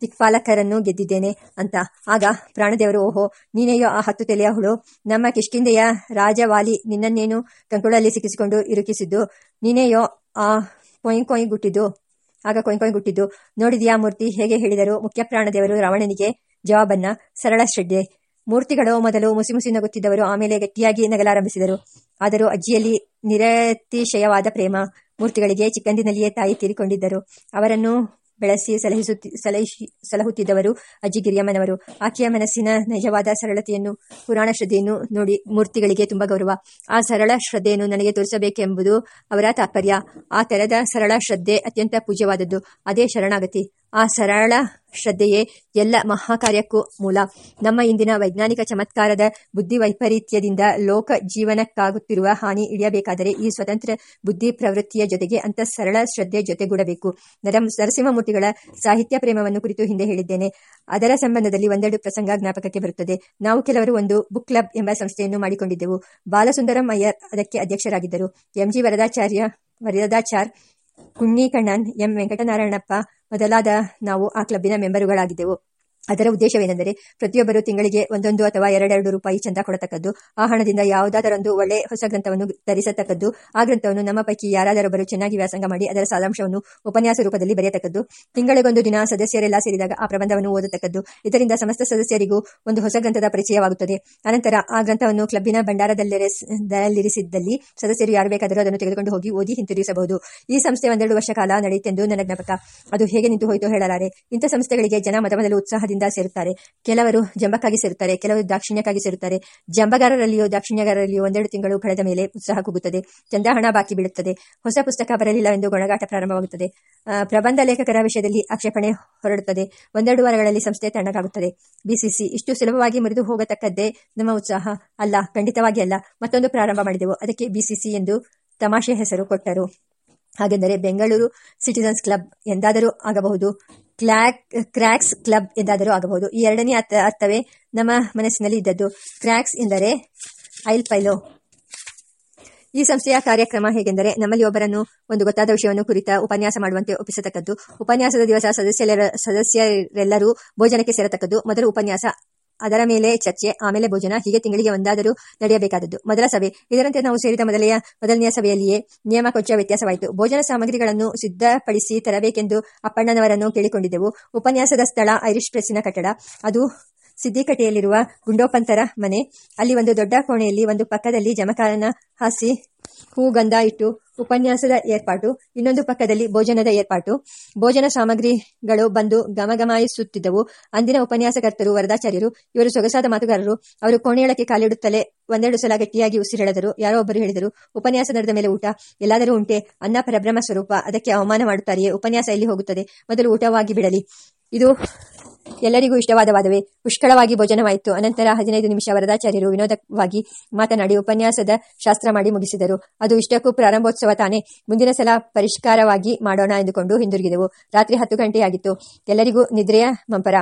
ದಿಕ್ಪಾಲಕರನ್ನು ಗೆದ್ದಿದ್ದೇನೆ ಅಂತ. ಆಗ ಪ್ರಾಣದೇವರು, ಓಹೋ, ನೀನೆಯೋ ಆ ಹತ್ತು ತೆಲೆಯ ಹುಳು. ನಮ್ಮ ಕಿಷ್ಕಿಂದೆಯ ರಾಜವಾಲಿ ನಿನ್ನನ್ನೇನು ಕಂಕುಳಲ್ಲಿ ಸಿಕ್ಕಿಸಿಕೊಂಡು ಇರುಕಿಸಿದ್ದು? ನೀನೆಯೋ ಆ ಕೊಯ್ ಕೊಯ್ ಗುಟ್ಟಿದ್ದು ಆಗ ಕೊಯ್ ಕೊಯ್ ಗುಟ್ಟಿದ್ದು ನೋಡಿದೆಯಾ ಮೂರ್ತಿ, ಹೇಗೆ ಹೇಳಿದರು? ಮುಖ್ಯ ಪ್ರಾಣದೇವರು ರಾವಣನಿಗೆ ಜವಾಬನ್ನ, ಸರಳ ಶ್ರದ್ಧೆ. ಮೂರ್ತಿಗಳು ಮೊದಲು ಮುಸಿ ಮುಸಿ ನಗುತ್ತಿದ್ದವರು, ಆಮೇಲೆ ಗಟ್ಟಿಯಾಗಿ ನಗಲಾರಂಭಿಸಿದರು. ಆದರೂ ಅಜ್ಜಿಯಲ್ಲಿ ನಿರತಿಶಯವಾದ ಪ್ರೇಮ. ಮೂರ್ತಿಗಳಿಗೆ ಚಿಕ್ಕಂದಿನಲ್ಲಿಯೇ ತಾಯಿ ತೀರಿಕೊಂಡಿದ್ದರು. ಅವರನ್ನು ಬೆಳೆಸಿ ಸಲಹಿಸುತ್ತಿ ಸಲಹಿಸಿ ಸಲಹುತ್ತಿದ್ದವರು, ಅಜ್ಜಿ ಗಿರಿಯಮ್ಮನವರು ಆಕೆಯ ಮನಸ್ಸಿನ ನಿಜವಾದ ಸರಳತೆಯನ್ನು, ಪುರಾಣ ಶ್ರದ್ಧೆಯನ್ನು ನೋಡಿ ಮೂರ್ತಿಗಳಿಗೆ ತುಂಬಾ ಗೌರವ. ಆ ಸರಳ ಶ್ರದ್ಧೆಯನ್ನು ನನಗೆ ತೋರಿಸಬೇಕೆಂಬುದು ಅವರ ತಾತ್ಪರ್ಯ. ಆ ತೆರೆದ ಸರಳ ಶ್ರದ್ಧೆ ಅತ್ಯಂತ ಪೂಜ್ಯವಾದದ್ದು. ಅದೇ ಶರಣಾಗತಿ. ಆ ಸರಳ ಶ್ರದ್ಧೆಯೇ ಎಲ್ಲ ಮಹಾಕಾರ್ಯಕ್ಕೂ ಮೂಲ. ನಮ್ಮ ಇಂದಿನ ವೈಜ್ಞಾನಿಕ ಚಮತ್ಕಾರದ ಬುದ್ಧಿ ವೈಪರೀತ್ಯದಿಂದ ಲೋಕ ಜೀವನಕ್ಕಾಗುತ್ತಿರುವ ಹಾನಿ ಇಳಿಯಬೇಕಾದರೆ ಈ ಸ್ವತಂತ್ರ ಬುದ್ಧಿ ಪ್ರವೃತ್ತಿಯ ಜೊತೆಗೆ ಅಂತ ಸರಳ ಶ್ರದ್ಧೆ ಜೊತೆಗೂಡಬೇಕು. ನರ ನರಸಿಂಹಮೂರ್ತಿಗಳ ಸಾಹಿತ್ಯ ಪ್ರೇಮವನ್ನು ಕುರಿತು ಹಿಂದೆ ಹೇಳಿದ್ದೇನೆ. ಅದರ ಸಂಬಂಧದಲ್ಲಿ ಒಂದೆರಡು ಪ್ರಸಂಗ ಜ್ಞಾಪಕಕ್ಕೆ ಬರುತ್ತದೆ. ನಾವು ಕೆಲವರು ಒಂದು ಬುಕ್ ಕ್ಲಬ್ ಎಂಬ ಸಂಸ್ಥೆಯನ್ನು ಮಾಡಿಕೊಂಡಿದ್ದೆವು. ಬಾಲಸುಂದರಂ ಅಯ್ಯರ್ ಅದಕ್ಕೆ ಅಧ್ಯಕ್ಷರಾಗಿದ್ದರು. ಎಂಜಿ ವರದಾಚಾರ್ಯ ವರದಾಚಾರ್ ಕುಣ್ಣಿಕಣ್ಣನ್ ಎಂ ವೆಂಕಟನಾರಾಯಣಪ್ಪ ಮೊದಲಾದ ನಾವು ಆ ಕ್ಲಬ್ಬಿನ ಮೆಂಬರುಗಳಾಗಿದ್ದೆವು. ಅದರ ಉದ್ದೇಶವೇನೆಂದರೆ ಪ್ರತಿಯೊಬ್ಬರು ತಿಂಗಳಿಗೆ ಒಂದೊಂದು ಅಥವಾ ಎರಡೆರಡು ರೂಪಾಯಿ ಚಂದ ಕೊಡತಕ್ಕದ್ದು, ಆ ಹಣದಿಂದ ಯಾವುದಾದರೊಂದು ಒಳ್ಳೆ ಹೊಸ ಗ್ರಂಥವನ್ನು ಧರಿಸತಕ್ಕದ್ದು, ಆ ಗ್ರಂಥವನ್ನು ನಮ್ಮ ಪೈಕಿ ಯಾರಾದರೊಬ್ಬರು ಚೆನ್ನಾಗಿ ವ್ಯಾಸಂಗ ಮಾಡಿ ಅದರ ಸಾರಾಂಶವನ್ನು ಉಪನ್ಯಾಸ ರೂಪದಲ್ಲಿ ಬರೆಯತಕ್ಕದ್ದು, ತಿಂಗಳಿಗೊಂದು ದಿನ ಸದಸ್ಯರೆಲ್ಲ ಸೇರಿದಾಗ ಆ ಪ್ರಬಂಧವನ್ನು ಓದತಕ್ಕದ್ದು, ಇದರಿಂದ ಸಮಸ್ತ ಸದಸ್ಯರಿಗೂ ಒಂದು ಹೊಸ ಗ್ರಂಥದ ಪರಿಚಯವಾಗುತ್ತದೆ. ಅನಂತರ ಆ ಗ್ರಂಥವನ್ನು ಕ್ಲಬ್ಬಿನ ಭಂಡಾರದಲ್ಲಿರಿಸಿದ್ದಲ್ಲಿ ಸದಸ್ಯರು ಯಾರು ಬೇಕಾದರೂ ಅದನ್ನು ತೆಗೆದುಕೊಂಡು ಹೋಗಿ ಓದಿ ಹಿಂತಿರುಗಿಸಬಹುದು. ಈ ಸಂಸ್ಥೆ ಒಂದೆರಡು ವರ್ಷ ಕಾಲ ನಡೆಯಿತೆಂದು ನನ್ನ ಜ್ಞಾಪಕ. ಅದು ಹೇಗೆ ನಿಂತು ಹೋಯಿತು ಹೇಳಲಾರೆ. ಇಂಥ ಸಂಸ್ಥೆಗಳಿಗೆ ಜನ ಮೊದಲು ಉತ್ಸಾಹದಿಂದ ಸೇರುತ್ತಾರೆ. ಕೆಲವರು ಜಂಬಕ್ಕಾಗಿ ಸೇರುತ್ತಾರೆ, ಕೆಲವರು ದಾಕ್ಷಿಣ್ಯಕ್ಕಾಗಿ ಸೇರುತ್ತಾರೆ. ಜಂಬಗಾರರಲ್ಲಿಯೋ ದಾಕ್ಷಿಣ್ಯಗಾರರಲ್ಲಿಯೋ ಒಂದೆರಡು ತಿಂಗಳು ಕಳೆದ ಮೇಲೆ ಉತ್ಸಾಹ ಕುಗ್ಗುತ್ತದೆ ಚಂದ ಹಣ ಬಾಕಿ ಬೀಳುತ್ತದೆ. ಹೊಸ ಪುಸ್ತಕ ಬರಲಿಲ್ಲ ಎಂದು ಗೊಣಗಾಟ ಪ್ರಾರಂಭವಾಗುತ್ತದೆ. ಪ್ರಬಂಧ ಲೇಖಕರ ವಿಷಯದಲ್ಲಿ ಆಕ್ಷೇಪಣೆ ಹೊರಡುತ್ತದೆ. ಒಂದೆರಡು ವಾರಗಳಲ್ಲಿ ಸಂಸ್ಥೆ ತಣ್ಣಗಾಗುತ್ತದೆ. ಬಿಸಿಸಿ ಇಷ್ಟು ಸುಲಭವಾಗಿ ಮುರಿದು ಹೋಗತಕ್ಕದ್ದೇ ನಮ್ಮ ಉತ್ಸಾಹ. ಅಲ್ಲ, ಖಂಡಿತವಾಗಿ ಅಲ್ಲ. ಮತ್ತೊಂದು ಪ್ರಾರಂಭ ಮಾಡಿದೆವು. ಅದಕ್ಕೆ ಬಿಸಿಸಿ ಎಂದು ತಮಾಷೆ ಹೆಸರು ಕೊಟ್ಟರು. ಹಾಗೆಂದರೆ ಬೆಂಗಳೂರು ಸಿಟಿಸನ್ಸ್ ಕ್ಲಬ್ ಎಂದಾದರೂ ಆಗಬಹುದು. ಕ್ಲಾಕ್ ಕ್ರ್ಯಾಕ್ಸ್ ಕ್ಲಬ್ ಎಂದಾದರೂ ಆಗಬಹುದು. ಈ ಎರಡನೇ ಅರ್ಥ, ಅರ್ಥವೇ ನಮ್ಮ ಮನಸ್ಸಿನಲ್ಲಿ ಇದ್ದದ್ದು. ಕ್ರ್ಯಾಕ್ಸ್ ಎಂದರೆ ಐಲ್ ಪೈಲೋ ಈ ಸಂಸ್ಥೆಯ ಕಾರ್ಯಕ್ರಮ ಹೇಗೆಂದರೆ, ನಮ್ಮಲ್ಲಿ ಒಬ್ಬರನ್ನು, ಒಂದು ಗೊತ್ತಾದ ವಿಷಯವನ್ನು ಕುರಿತ ಉಪನ್ಯಾಸ ಮಾಡುವಂತೆ ಒಪ್ಪಿಸತಕ್ಕದ್ದು. ಉಪನ್ಯಾಸದ ದಿವಸ ಸದಸ್ಯರ ಸದಸ್ಯರೆಲ್ಲರೂ ಭೋಜನಕ್ಕೆ ಸೇರತಕ್ಕದ್ದು. ಮೊದಲು ಉಪನ್ಯಾಸ ಅದರ ಮೇಲೆ ಚರ್ಚೆ, ಆಮೇಲೆ ಭೋಜನ, ಹೀಗೆ ತಿಂಗಳಿಗೆ ಒಂದಾದರೂ ನಡೆಯಬೇಕಾದದ್ದು. ಮೊದಲ ಸಭೆ. ಇದರಂತೆ ನಾವು ಸೇರಿದ ಮೊದಲೆಯ, ಮೊದಲನೆಯ ಸಭೆಯಲ್ಲಿಯೇ ನಿಯಮ ಕೊಚ್ಚ ವ್ಯತ್ಯಾಸವಾಯಿತು. ಭೋಜನ ಸಾಮಗ್ರಿಗಳನ್ನು ಸಿದ್ಧಪಡಿಸಿ ತರಬೇಕೆಂದು ಅಪ್ಪಣ್ಣನವರನ್ನು ಕೇಳಿಕೊಂಡಿದ್ದೆವು. ಉಪನ್ಯಾಸದ ಸ್ಥಳ ಐರಿಷ್ ಪ್ರೆಸ್ಸಿನ ಕಟ್ಟಡ. ಅದು ಸಿದ್ದಿಕಟ್ಟೆಯಲ್ಲಿರುವ ಗುಂಡೋಪಂತರ ಮನೆ. ಅಲ್ಲಿ ಒಂದು ದೊಡ್ಡ ಕೋಣೆಯಲ್ಲಿ ಒಂದು ಪಕ್ಕದಲ್ಲಿ ಜಮಕಾರನ ಹಾಸಿ ಹೂ ಗಂಧ ಇಟ್ಟು, ಉಪನ್ಯಾಸದ ಏರ್ಪಾಟು, ಇನ್ನೊಂದು ಪಕ್ಕದಲ್ಲಿ ಭೋಜನದ ಏರ್ಪಾಟು. ಭೋಜನ ಸಾಮಗ್ರಿಗಳು ಬಂದು ಗಮಗಮಾಯಿಸುತ್ತಿದ್ದವು ಅಂದಿನ ಉಪನ್ಯಾಸಕರ್ತರು, ವರದಾಚಾರ್ಯರು, ಇವರು ಸೊಗಸಾದ ಮಾತುಗಾರರು, ಅವರು ಕೋಣೆಯೊಳಕ್ಕೆ ಕಾಲಿಡುತ್ತಲೇ ಒಂದೆರಡು ಸಲ ಗಟ್ಟಿಯಾಗಿ ಉಸಿರೆಳೆದರು ಯಾರೋ ಒಬ್ಬರು ಹೇಳಿದರು, ಉಪನ್ಯಾಸ ನಡೆದ ಮೇಲೆ ಊಟ. ಎಲ್ಲಾದರೂ ಉಂಟೆ. ಅನ್ನ ಪರಬ್ರಹ್ಮ ಸ್ವರೂಪ. ಅದಕ್ಕೆ ಅವಮಾನ ಮಾಡುತ್ತಾರೆಯೇ? ಉಪನ್ಯಾಸ ಇಲ್ಲಿ ಹೋಗುತ್ತದೆ? ಮೊದಲು ಊಟವಾಗಿ ಬಿಡಲಿ. ಇದು ಎಲ್ಲರಿಗೂ ಇಷ್ಟವಾದ ವಾದವೇ ಪುಷ್ಕಳವಾಗಿ ಭೋಜನವಾಯಿತು. ಅನಂತರ ಹದಿನೈದು ನಿಮಿಷ ವರದಾಚಾರ್ಯರು ವಿನೋದವಾಗಿ ಮಾತನಾಡಿ ಉಪನ್ಯಾಸದ ಶಾಸ್ತ್ರ ಮಾಡಿ ಮುಗಿಸಿದರು. ಅದು ಇಷ್ಟಕ್ಕೂ ಪ್ರಾರಂಭೋತ್ಸವ ತಾನೇ. ಮುಂದಿನ ಸಲ ಪರಿಷ್ಕಾರವಾಗಿ ಮಾಡೋಣ ಎಂದುಕೊಂಡು ಹಿಂದಿರುಗಿದೆವು. ರಾತ್ರಿ ಹತ್ತು ಗಂಟೆಯಾಗಿತ್ತು. ಎಲ್ಲರಿಗೂ ನಿದ್ರೆಯ ಮಂಪರ.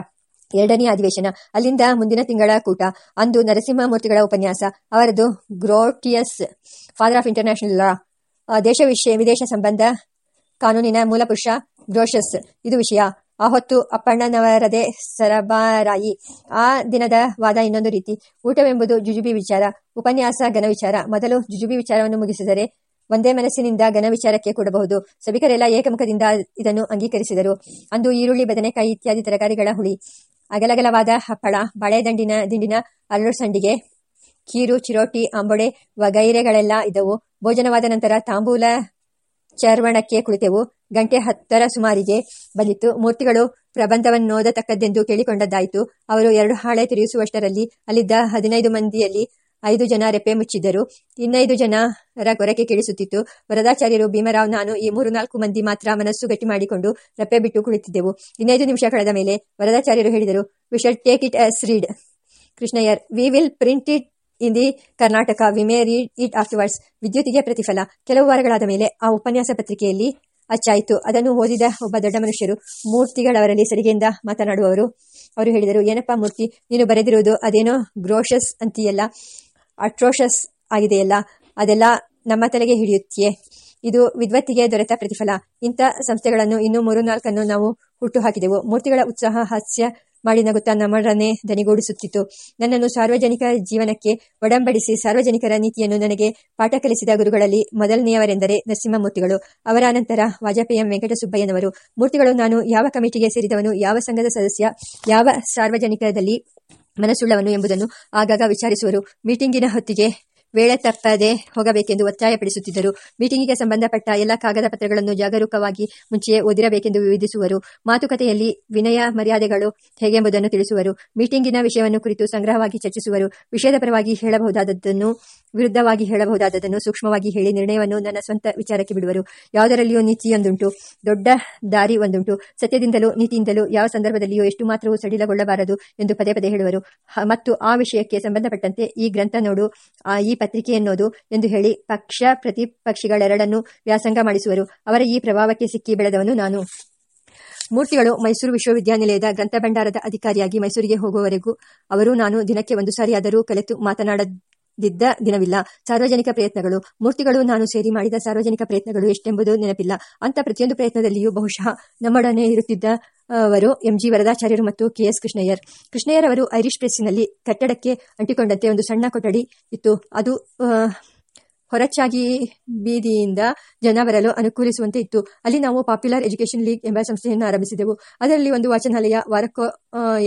ಎರಡನೇ ಅಧಿವೇಶನ. ಅಲ್ಲಿಂದ ಮುಂದಿನ ತಿಂಗಳ ಕೂಟ. ಅಂದು ನರಸಿಂಹಮೂರ್ತಿಗಳ ಉಪನ್ಯಾಸ. ಅವರದು Grotius father of international law ದೇಶ ವಿಷಯ, ವಿದೇಶ ಸಂಬಂಧ, ಕಾನೂನಿನ ಮೂಲಪುರುಷ, ಗ್ರೋಷಸ್. ಇದು ವಿಷಯ. ಆ ಹೊತ್ತು ಅಪ್ಪಣ್ಣನವರದೇ ಸರಬಾರಾಯಿ. ಆ ದಿನದ ವಾದ ಇನ್ನೊಂದು ರೀತಿ, ಊಟವೆಂಬುದು ಜುಜುಬಿ ವಿಚಾರ, ಉಪನ್ಯಾಸ ಘನ ವಿಚಾರ. ಮೊದಲು ಜುಜುಬಿ ವಿಚಾರವನ್ನು ಮುಗಿಸಿದರೆ ಒಂದೇ ಮನಸ್ಸಿನಿಂದ ಘನ ವಿಚಾರಕ್ಕೆ ಕೊಡಬಹುದು. ಸಭಿಕರೆಲ್ಲ ಏಕಮುಖದಿಂದ ಇದನ್ನು ಅಂಗೀಕರಿಸಿದರು. ಅಂದು ಈರುಳ್ಳಿ, ಬದನೆಕಾಯಿ ಇತ್ಯಾದಿ ತರಕಾರಿಗಳ ಹುಳಿ. ಅಗಲಗಲವಾದ ಹಪ್ಪಳ ಬಾಳೆದಂಡಿನ ದಿಂಡಿನ ಅರಳು ಸಂಡಿಗೆ ಕೀರು ಚಿರೋಟಿ ಅಂಬೊಡೆ ವಗೈರೆಗಳೆಲ್ಲ ಇದ್ದವು. ಭೋಜನವಾದ ನಂತರ ತಾಂಬೂಲ ಚರ್ವಣಕ್ಕೆ ಕುಳಿತೆವು. ಗಂಟೆ ಹತ್ತರ ಸುಮಾರಿಗೆ ಬಂದಿತ್ತು. ಮೂರ್ತಿಗಳು ಪ್ರಬಂಧವನ್ನೋದತಕ್ಕದ್ದೆಂದು ಕೇಳಿಕೊಂಡದ್ದಾಯಿತು. ಅವರು ಎರಡು ಹಾಳೆ ತಿರುಗಿಸುವಷ್ಟರಲ್ಲಿ ಅಲ್ಲಿದ್ದ ಹದಿನೈದು ಮಂದಿಯಲ್ಲಿ ಐದು ಜನ ರೆಪ್ಪೆ ಮುಚ್ಚಿದ್ದರು. ಇನ್ನೈದು ಜನರ ಕೊರಕೆ ಕೇಳಿಸುತ್ತಿತ್ತು. ವರದಾಚಾರ್ಯರು ಭೀಮರಾವ್, ನಾನು ಈ ಮೂರು ನಾಲ್ಕು ಮಂದಿ ಮಾತ್ರ ಮನಸ್ಸು ಗಟ್ಟಿ ಮಾಡಿಕೊಂಡು ರೆಪ್ಪೆ ಬಿಟ್ಟು ಕುಳಿತಿದ್ದೆವು. ಇನ್ನೈದು ನಿಮಿಷ ಕಳೆದ ಮೇಲೆ ವರದಾಚಾರ್ಯರು ಹೇಳಿದರು we shall take it as read Krishnaiyer we will print it in the Karnataka we may read it afterwards ವಿದ್ಯುತ್ತಿಗೆ ಪ್ರತಿಫಲ. ಕೆಲವು ವಾರಗಳಾದ ಮೇಲೆ ಆ ಉಪನ್ಯಾಸ ಪತ್ರಿಕೆಯಲ್ಲಿ ಅಚ್ಚಾಯಿತು. ಅದನ್ನು ಓದಿದ ಒಬ್ಬ ದೊಡ್ಡ ಮನುಷ್ಯರು ಮೂರ್ತಿಗಳವರಲ್ಲಿ ಸರಿಗೆಯಿಂದ ಮಾತನಾಡುವವರು. ಅವರು ಹೇಳಿದರು, ಏನಪ್ಪ ಮೂರ್ತಿ, ನೀನು ಬರೆದಿರುವುದು ಅದೇನೋ ಗ್ರೋಷಸ್ ಅಂತೀಯಲ್ಲ? ಅಟ್ರೋಷಸ್ ಆಗಿದೆಯಲ್ಲ? ಅದೆಲ್ಲ ನಮ್ಮ ತಲೆಗೆ ಹಿಡಿಯುತ್ತೆ ಇದು ವಿದ್ವತ್ತಿಗೆ ದೊರೆತ ಪ್ರತಿಫಲ. ಇಂಥ ಸಂಸ್ಥೆಗಳನ್ನು ಇನ್ನೂ ಮೂರು ನಾಲ್ಕನ್ನು ನಾವು ಹುಟ್ಟು ಹಾಕಿದೆವು. ಮೂರ್ತಿಗಳ ಉತ್ಸಾಹ, ಹಾಸ್ಯ ಮಾಡಿ ನಗುತ್ತಾ ನಮ್ಮರನ್ನೇ ದನಿಗೂಡಿಸುತ್ತಿತ್ತು. ನನ್ನನ್ನು ಸಾರ್ವಜನಿಕ ಜೀವನಕ್ಕೆ ಒಡಂಬಡಿಸಿ ಸಾರ್ವಜನಿಕರ ನೀತಿಯನ್ನು ನನಗೆ ಪಾಠ ಕಲಿಸಿದ ಗುರುಗಳಲ್ಲಿ ಮೊದಲನೆಯವರೆಂದರೆ ನರಸಿಂಹಮೂರ್ತಿಗಳು. ಅವರ ನಂತರ ವಾಜಪೇಯಿ ವೆಂಕಟಸುಬ್ಬಯ್ಯನವರು. ಮೂರ್ತಿಗಳು ನಾನು ಯಾವ ಕಮಿಟಿಗೆ ಸೇರಿದವನು, ಯಾವ ಸಂಘದ ಸದಸ್ಯ, ಯಾವ ಸಾರ್ವಜನಿಕದಲ್ಲಿ ಮನಸ್ಸುಳ್ಳವನು ಎಂಬುದನ್ನು ಆಗಾಗ ವಿಚಾರಿಸುವರು. ಮೀಟಿಂಗಿನ ಹೊತ್ತಿಗೆ ವೇಳೆ ತಪ್ಪದೆ ಹೋಗಬೇಕೆಂದು ಒತ್ತಾಯಪಡಿಸುತ್ತಿದ್ದರು. ಮೀಟಿಂಗಿಗೆ ಸಂಬಂಧಪಟ್ಟ ಎಲ್ಲ ಕಾಗದ ಪತ್ರಗಳನ್ನು ಜಾಗರೂಕವಾಗಿ ಮುಂಚೆಯೇ ಓದಿರಬೇಕೆಂದು ವಿಧಿಸುವರು ಮಾತುಕತೆಯಲ್ಲಿ ವಿನಯ ಮರ್ಯಾದೆಗಳು ಹೇಗೆಂಬುದನ್ನು ತಿಳಿಸುವರು. ಮೀಟಿಂಗಿನ ವಿಷಯವನ್ನು ಕುರಿತು ಸಂಗ್ರಹವಾಗಿ ಚರ್ಚಿಸುವರು. ವಿಷಯದ ಪರವಾಗಿ ಹೇಳಬಹುದಾದದ್ದನ್ನು, ವಿರುದ್ಧವಾಗಿ ಹೇಳಬಹುದಾದದನ್ನು ಸೂಕ್ಷ್ಮವಾಗಿ ಹೇಳಿ ನಿರ್ಣಯವನ್ನು ನನ್ನ ಸ್ವಂತ ವಿಚಾರಕ್ಕೆ ಬಿಡುವರು. ಯಾವುದರಲ್ಲಿಯೂ ನೀತಿಯೊಂದುಂಟು ದೊಡ್ಡ ದಾರಿ ಒಂದುಂಟು. ಸತ್ಯದಿಂದಲೂ ನೀತಿಯಿಂದಲೂ ಯಾವ ಸಂದರ್ಭದಲ್ಲಿಯೂ ಎಷ್ಟು ಮಾತ್ರವೂ ಸಡಿಲಗೊಳ್ಳಬಾರದು ಎಂದು ಪದೇ ಪದೇ ಹೇಳುವರು. ಮತ್ತು ಆ ವಿಷಯಕ್ಕೆ ಸಂಬಂಧಪಟ್ಟಂತೆ ಈ ಗ್ರಂಥ ನೋಡು ಈ ಪತ್ರಿಕೆ ಎನ್ನುವುದು ಎಂದು ಹೇಳಿ ಪಕ್ಷ ಪ್ರತಿಪಕ್ಷಿಗಳೆರಡನ್ನೂ ವ್ಯಾಸಂಗ ಮಾಡಿಸುವರು. ಅವರ ಈ ಪ್ರಭಾವಕ್ಕೆ ಸಿಕ್ಕಿ ಬೆಳೆದವನು ನಾನು. ಮೂರ್ತಿಗಳು ಮೈಸೂರು ವಿಶ್ವವಿದ್ಯಾನಿಲಯದ ಗ್ರಂಥ ಭಂಡಾರದ ಅಧಿಕಾರಿಯಾಗಿ ಮೈಸೂರಿಗೆ ಹೋಗುವವರೆಗೂ, ಅವರು ನಾನು ದಿನಕ್ಕೆ ಒಂದು ಸಾರಿಯಾದರೂ ಕಲೆತು ಮಾತನಾಡದಿದ್ದ ದಿನವಿಲ್ಲ. ಸಾರ್ವಜನಿಕ ಪ್ರಯತ್ನಗಳು. ಮೂರ್ತಿಗಳು ನಾನು ಸೇರಿ ಮಾಡಿದ ಸಾರ್ವಜನಿಕ ಪ್ರಯತ್ನಗಳು ಎಷ್ಟೆಂಬುದು ನೆನಪಿಲ್ಲ. ಅಂತ ಪ್ರತಿಯೊಂದು ಪ್ರಯತ್ನದಲ್ಲಿಯೂ ಬಹುಶಃ ನಮ್ಮೊಡನೆ ಇರುತ್ತಿದ್ದ ಅವರು ಎಂ ಜಿ ವರದಾಚಾರ್ಯರು ಮತ್ತು ಕೆಎಸ್ ಕೃಷ್ಣಯ್ಯರ್ ಕೃಷ್ಣಯ್ಯರ್. ಅವರು ಐರಿಷ್ ಪ್ರೆಸ್ಸಿನಲ್ಲಿ ಕಟ್ಟಡಕ್ಕೆ ಅಂಟಿಕೊಂಡಂತೆ ಒಂದು ಸಣ್ಣ ಕೊಠಡಿ ಇತ್ತು. ಅದು ಹೊರಚಾಗಿ ಬೀದಿಯಿಂದ ಜನ ಬರಲು ಅನುಕೂಲಿಸುವಂತೆ ಇತ್ತು. ಅಲ್ಲಿ ನಾವು ಪಾಪ್ಯುಲರ್ ಎಜುಕೇಷನ್ ಲೀಗ್ ಎಂಬ ಸಂಸ್ಥೆಯನ್ನು ಆರಂಭಿಸಿದೆವು. ಅದರಲ್ಲಿ ಒಂದು ವಾಚನಾಲಯ ವಾರಕ್ಕೋ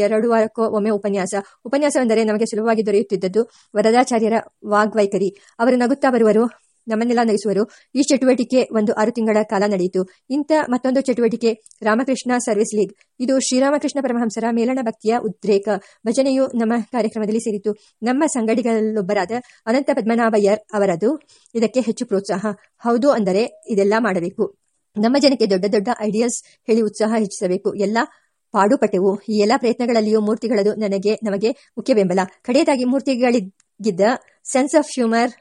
ಎರಡು ವಾರಕ್ಕೋ ಒಮ್ಮೆ ಉಪನ್ಯಾಸ. ಉಪನ್ಯಾಸವೆಂದರೆ ನಮಗೆ ಸುಲಭವಾಗಿ ದೊರೆಯುತ್ತಿದ್ದದ್ದು ವರದಾಚಾರ್ಯರ ವಾಗ್ವೈಖರಿ. ಅವರು ನಗುತ್ತಾ ಬರುವರು ನಮ್ಮನ್ನೆಲ್ಲ ನಗಿಸುವರು ಈ ಚಟುವಟಿಕೆ ಒಂದು ಆರು ತಿಂಗಳ ಕಾಲ ನಡೆಯಿತು. ಇಂಥ ಮತ್ತೊಂದು ಚಟುವಟಿಕೆ, ರಾಮಕೃಷ್ಣ ಸರ್ವಿಸ್ ಲೀಗ್. ಇದು ಶ್ರೀರಾಮಕೃಷ್ಣ ಪರಮಹಂಸರ ಮೇಲಣ ಭಕ್ತಿಯ ಉದ್ರೇಕ. ಭಜನೆಯು ನಮ್ಮ ಕಾರ್ಯಕ್ರಮದಲ್ಲಿ ಸೇರಿತು. ನಮ್ಮ ಸಂಗಡಿಗಳಲ್ಲೊಬ್ಬರಾದ ಅನಂತ ಪದ್ಮನಾಭಯ್ಯರ್ ಅವರದು. ಇದಕ್ಕೆ ಹೆಚ್ಚು ಪ್ರೋತ್ಸಾಹ. ಹೌದು ಅಂದರೆ ಇದೆಲ್ಲ ಮಾಡಬೇಕು. ನಮ್ಮ ಜನಕ್ಕೆ ದೊಡ್ಡ ದೊಡ್ಡ ಐಡಿಯಾಸ್ ಹೇಳಿ ಉತ್ಸಾಹ ಹೆಚ್ಚಿಸಬೇಕು. ಎಲ್ಲ ಪಾಡುಪಟ್ಟೆವು. ಈ ಎಲ್ಲ ಪ್ರಯತ್ನಗಳಲ್ಲಿಯೂ ಮೂರ್ತಿಗಳದು ನನಗೆ, ನಮಗೆ ಮುಖ್ಯ ಬೆಂಬಲ. ಕಡೆಯದಾಗಿ ಮೂರ್ತಿಗಳಿಗಿದ್ದ ಸೆನ್ಸ್ ಆಫ್ ಹ್ಯೂಮರ್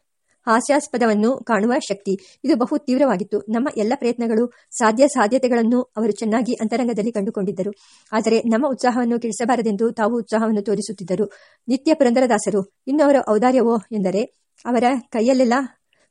ಹಾಸ್ಯಾಸ್ಪದವನ್ನು ಕಾಣುವ ಶಕ್ತಿ. ಇದು ಬಹು ತೀವ್ರವಾಗಿತ್ತು. ನಮ್ಮ ಎಲ್ಲ ಪ್ರಯತ್ನಗಳು ಸಾಧ್ಯ ಸಾಧ್ಯತೆಗಳನ್ನು ಅವರು ಚೆನ್ನಾಗಿ ಅಂತರಂಗದಲ್ಲಿ ಕಂಡುಕೊಂಡಿದ್ದರು. ಆದರೆ ನಮ್ಮ ಉತ್ಸಾಹವನ್ನು ಕೆಡಿಸಬಾರದೆಂದು ತಾವು ಉತ್ಸಾಹವನ್ನು ತೋರಿಸುತ್ತಿದ್ದರು. ನಿತ್ಯ ಪುರಂದರದಾಸರು, ಇನ್ನು ಅವರ ಔದಾರ್ಯವೋ ಎಂದರೆ ಅವರ ಕೈಯಲ್ಲೆಲ್ಲ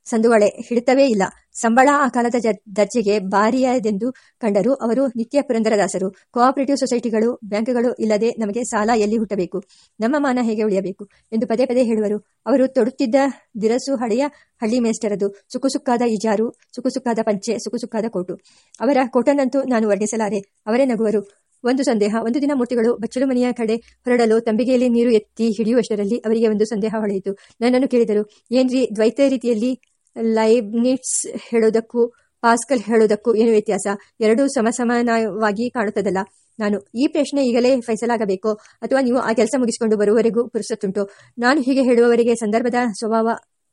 ಸಂದುವಳೆ ಹಿಡಿತವೇ ಇಲ್ಲ. ಸಂಬಳ ಆ ಕಾಲದ ದರ್ಜೆಗೆ ಭಾರಿಯಾದೆಂದು ಕಂಡರು ಅವರು ನಿತ್ಯ ಪುರಂದರದಾಸರು. ಕೋಆಪರೇಟಿವ್ ಸೊಸೈಟಿಗಳು, ಬ್ಯಾಂಕ್ಗಳು ಇಲ್ಲದೆ ನಮಗೆ ಸಾಲ ಎಲ್ಲಿ ಹುಟ್ಟಬೇಕು? ನಮ್ಮ ಮಾನ ಹೇಗೆ ಉಳಿಯಬೇಕು? ಎಂದು ಪದೇ ಪದೇ ಹೇಳುವರು. ಅವರು ತೊಡುತ್ತಿದ್ದ ದಿರಸು ಹಳೆಯ ಹಳ್ಳಿ ಮೇಸ್ಟರದು. ಸುಕ್ಕುಸುಕ್ಕಾದ ಇಜಾರು ಸುಕ್ಕುಸುಕ್ಕಾದ ಪಂಚೆ ಸುಕ್ಕುಸುಕ್ಕಾದ ಕೋಟು. ಅವರ ಕೋಟನ್ನಂತೂ ನಾನು ವರ್ಣಿಸಲಾರೆ. ಅವರೇ ನಗುವರು. ಒಂದು ಸಂದೇಹ, ಒಂದು ದಿನ ಮೂರ್ತಿಗಳು ಬಚ್ಚಲು ಮನೆಯ ಕಡೆ ಹೊರಡಲು ತಂಬಿಗೆಯಲ್ಲಿ ನೀರು ಎತ್ತಿ ಹಿಡಿಯುವಷ್ಟರಲ್ಲಿ ಅವರಿಗೆ ಒಂದು ಸಂದೇಹ ಹೊಳೆಯಿತು. ನನ್ನನ್ನು ಕೇಳಿದರು. ಏನ್ರಿ ದ್ವೈತ ರೀತಿಯಲ್ಲಿ ಲೈಬ್ನಿಟ್ಸ್ ಹೇಳೋದಕ್ಕೂ, ಪಾಸ್ಕಲ್ ಹೇಳೋದಕ್ಕೂ ಏನು ವ್ಯತ್ಯಾಸ? ಎರಡೂ ಸಮಸಮಾನವಾಗಿ ಕಾಣುತ್ತದಲ್ಲ. ನಾನು ಈ ಪ್ರಶ್ನೆ ಈಗಲೇ ಫೈಸಲಾಗಬೇಕೋ? ಅಥವಾ ನೀವು ಆ ಕೆಲಸ ಮುಗಿಸಿಕೊಂಡು ಬರುವವರೆಗೂ ಪುರುಸತ್ತುಂಟು? ನಾನು ಹೀಗೆ ಹೇಳುವವರಿಗೆ ಸಂದರ್ಭದ ಸ್ವಭಾವ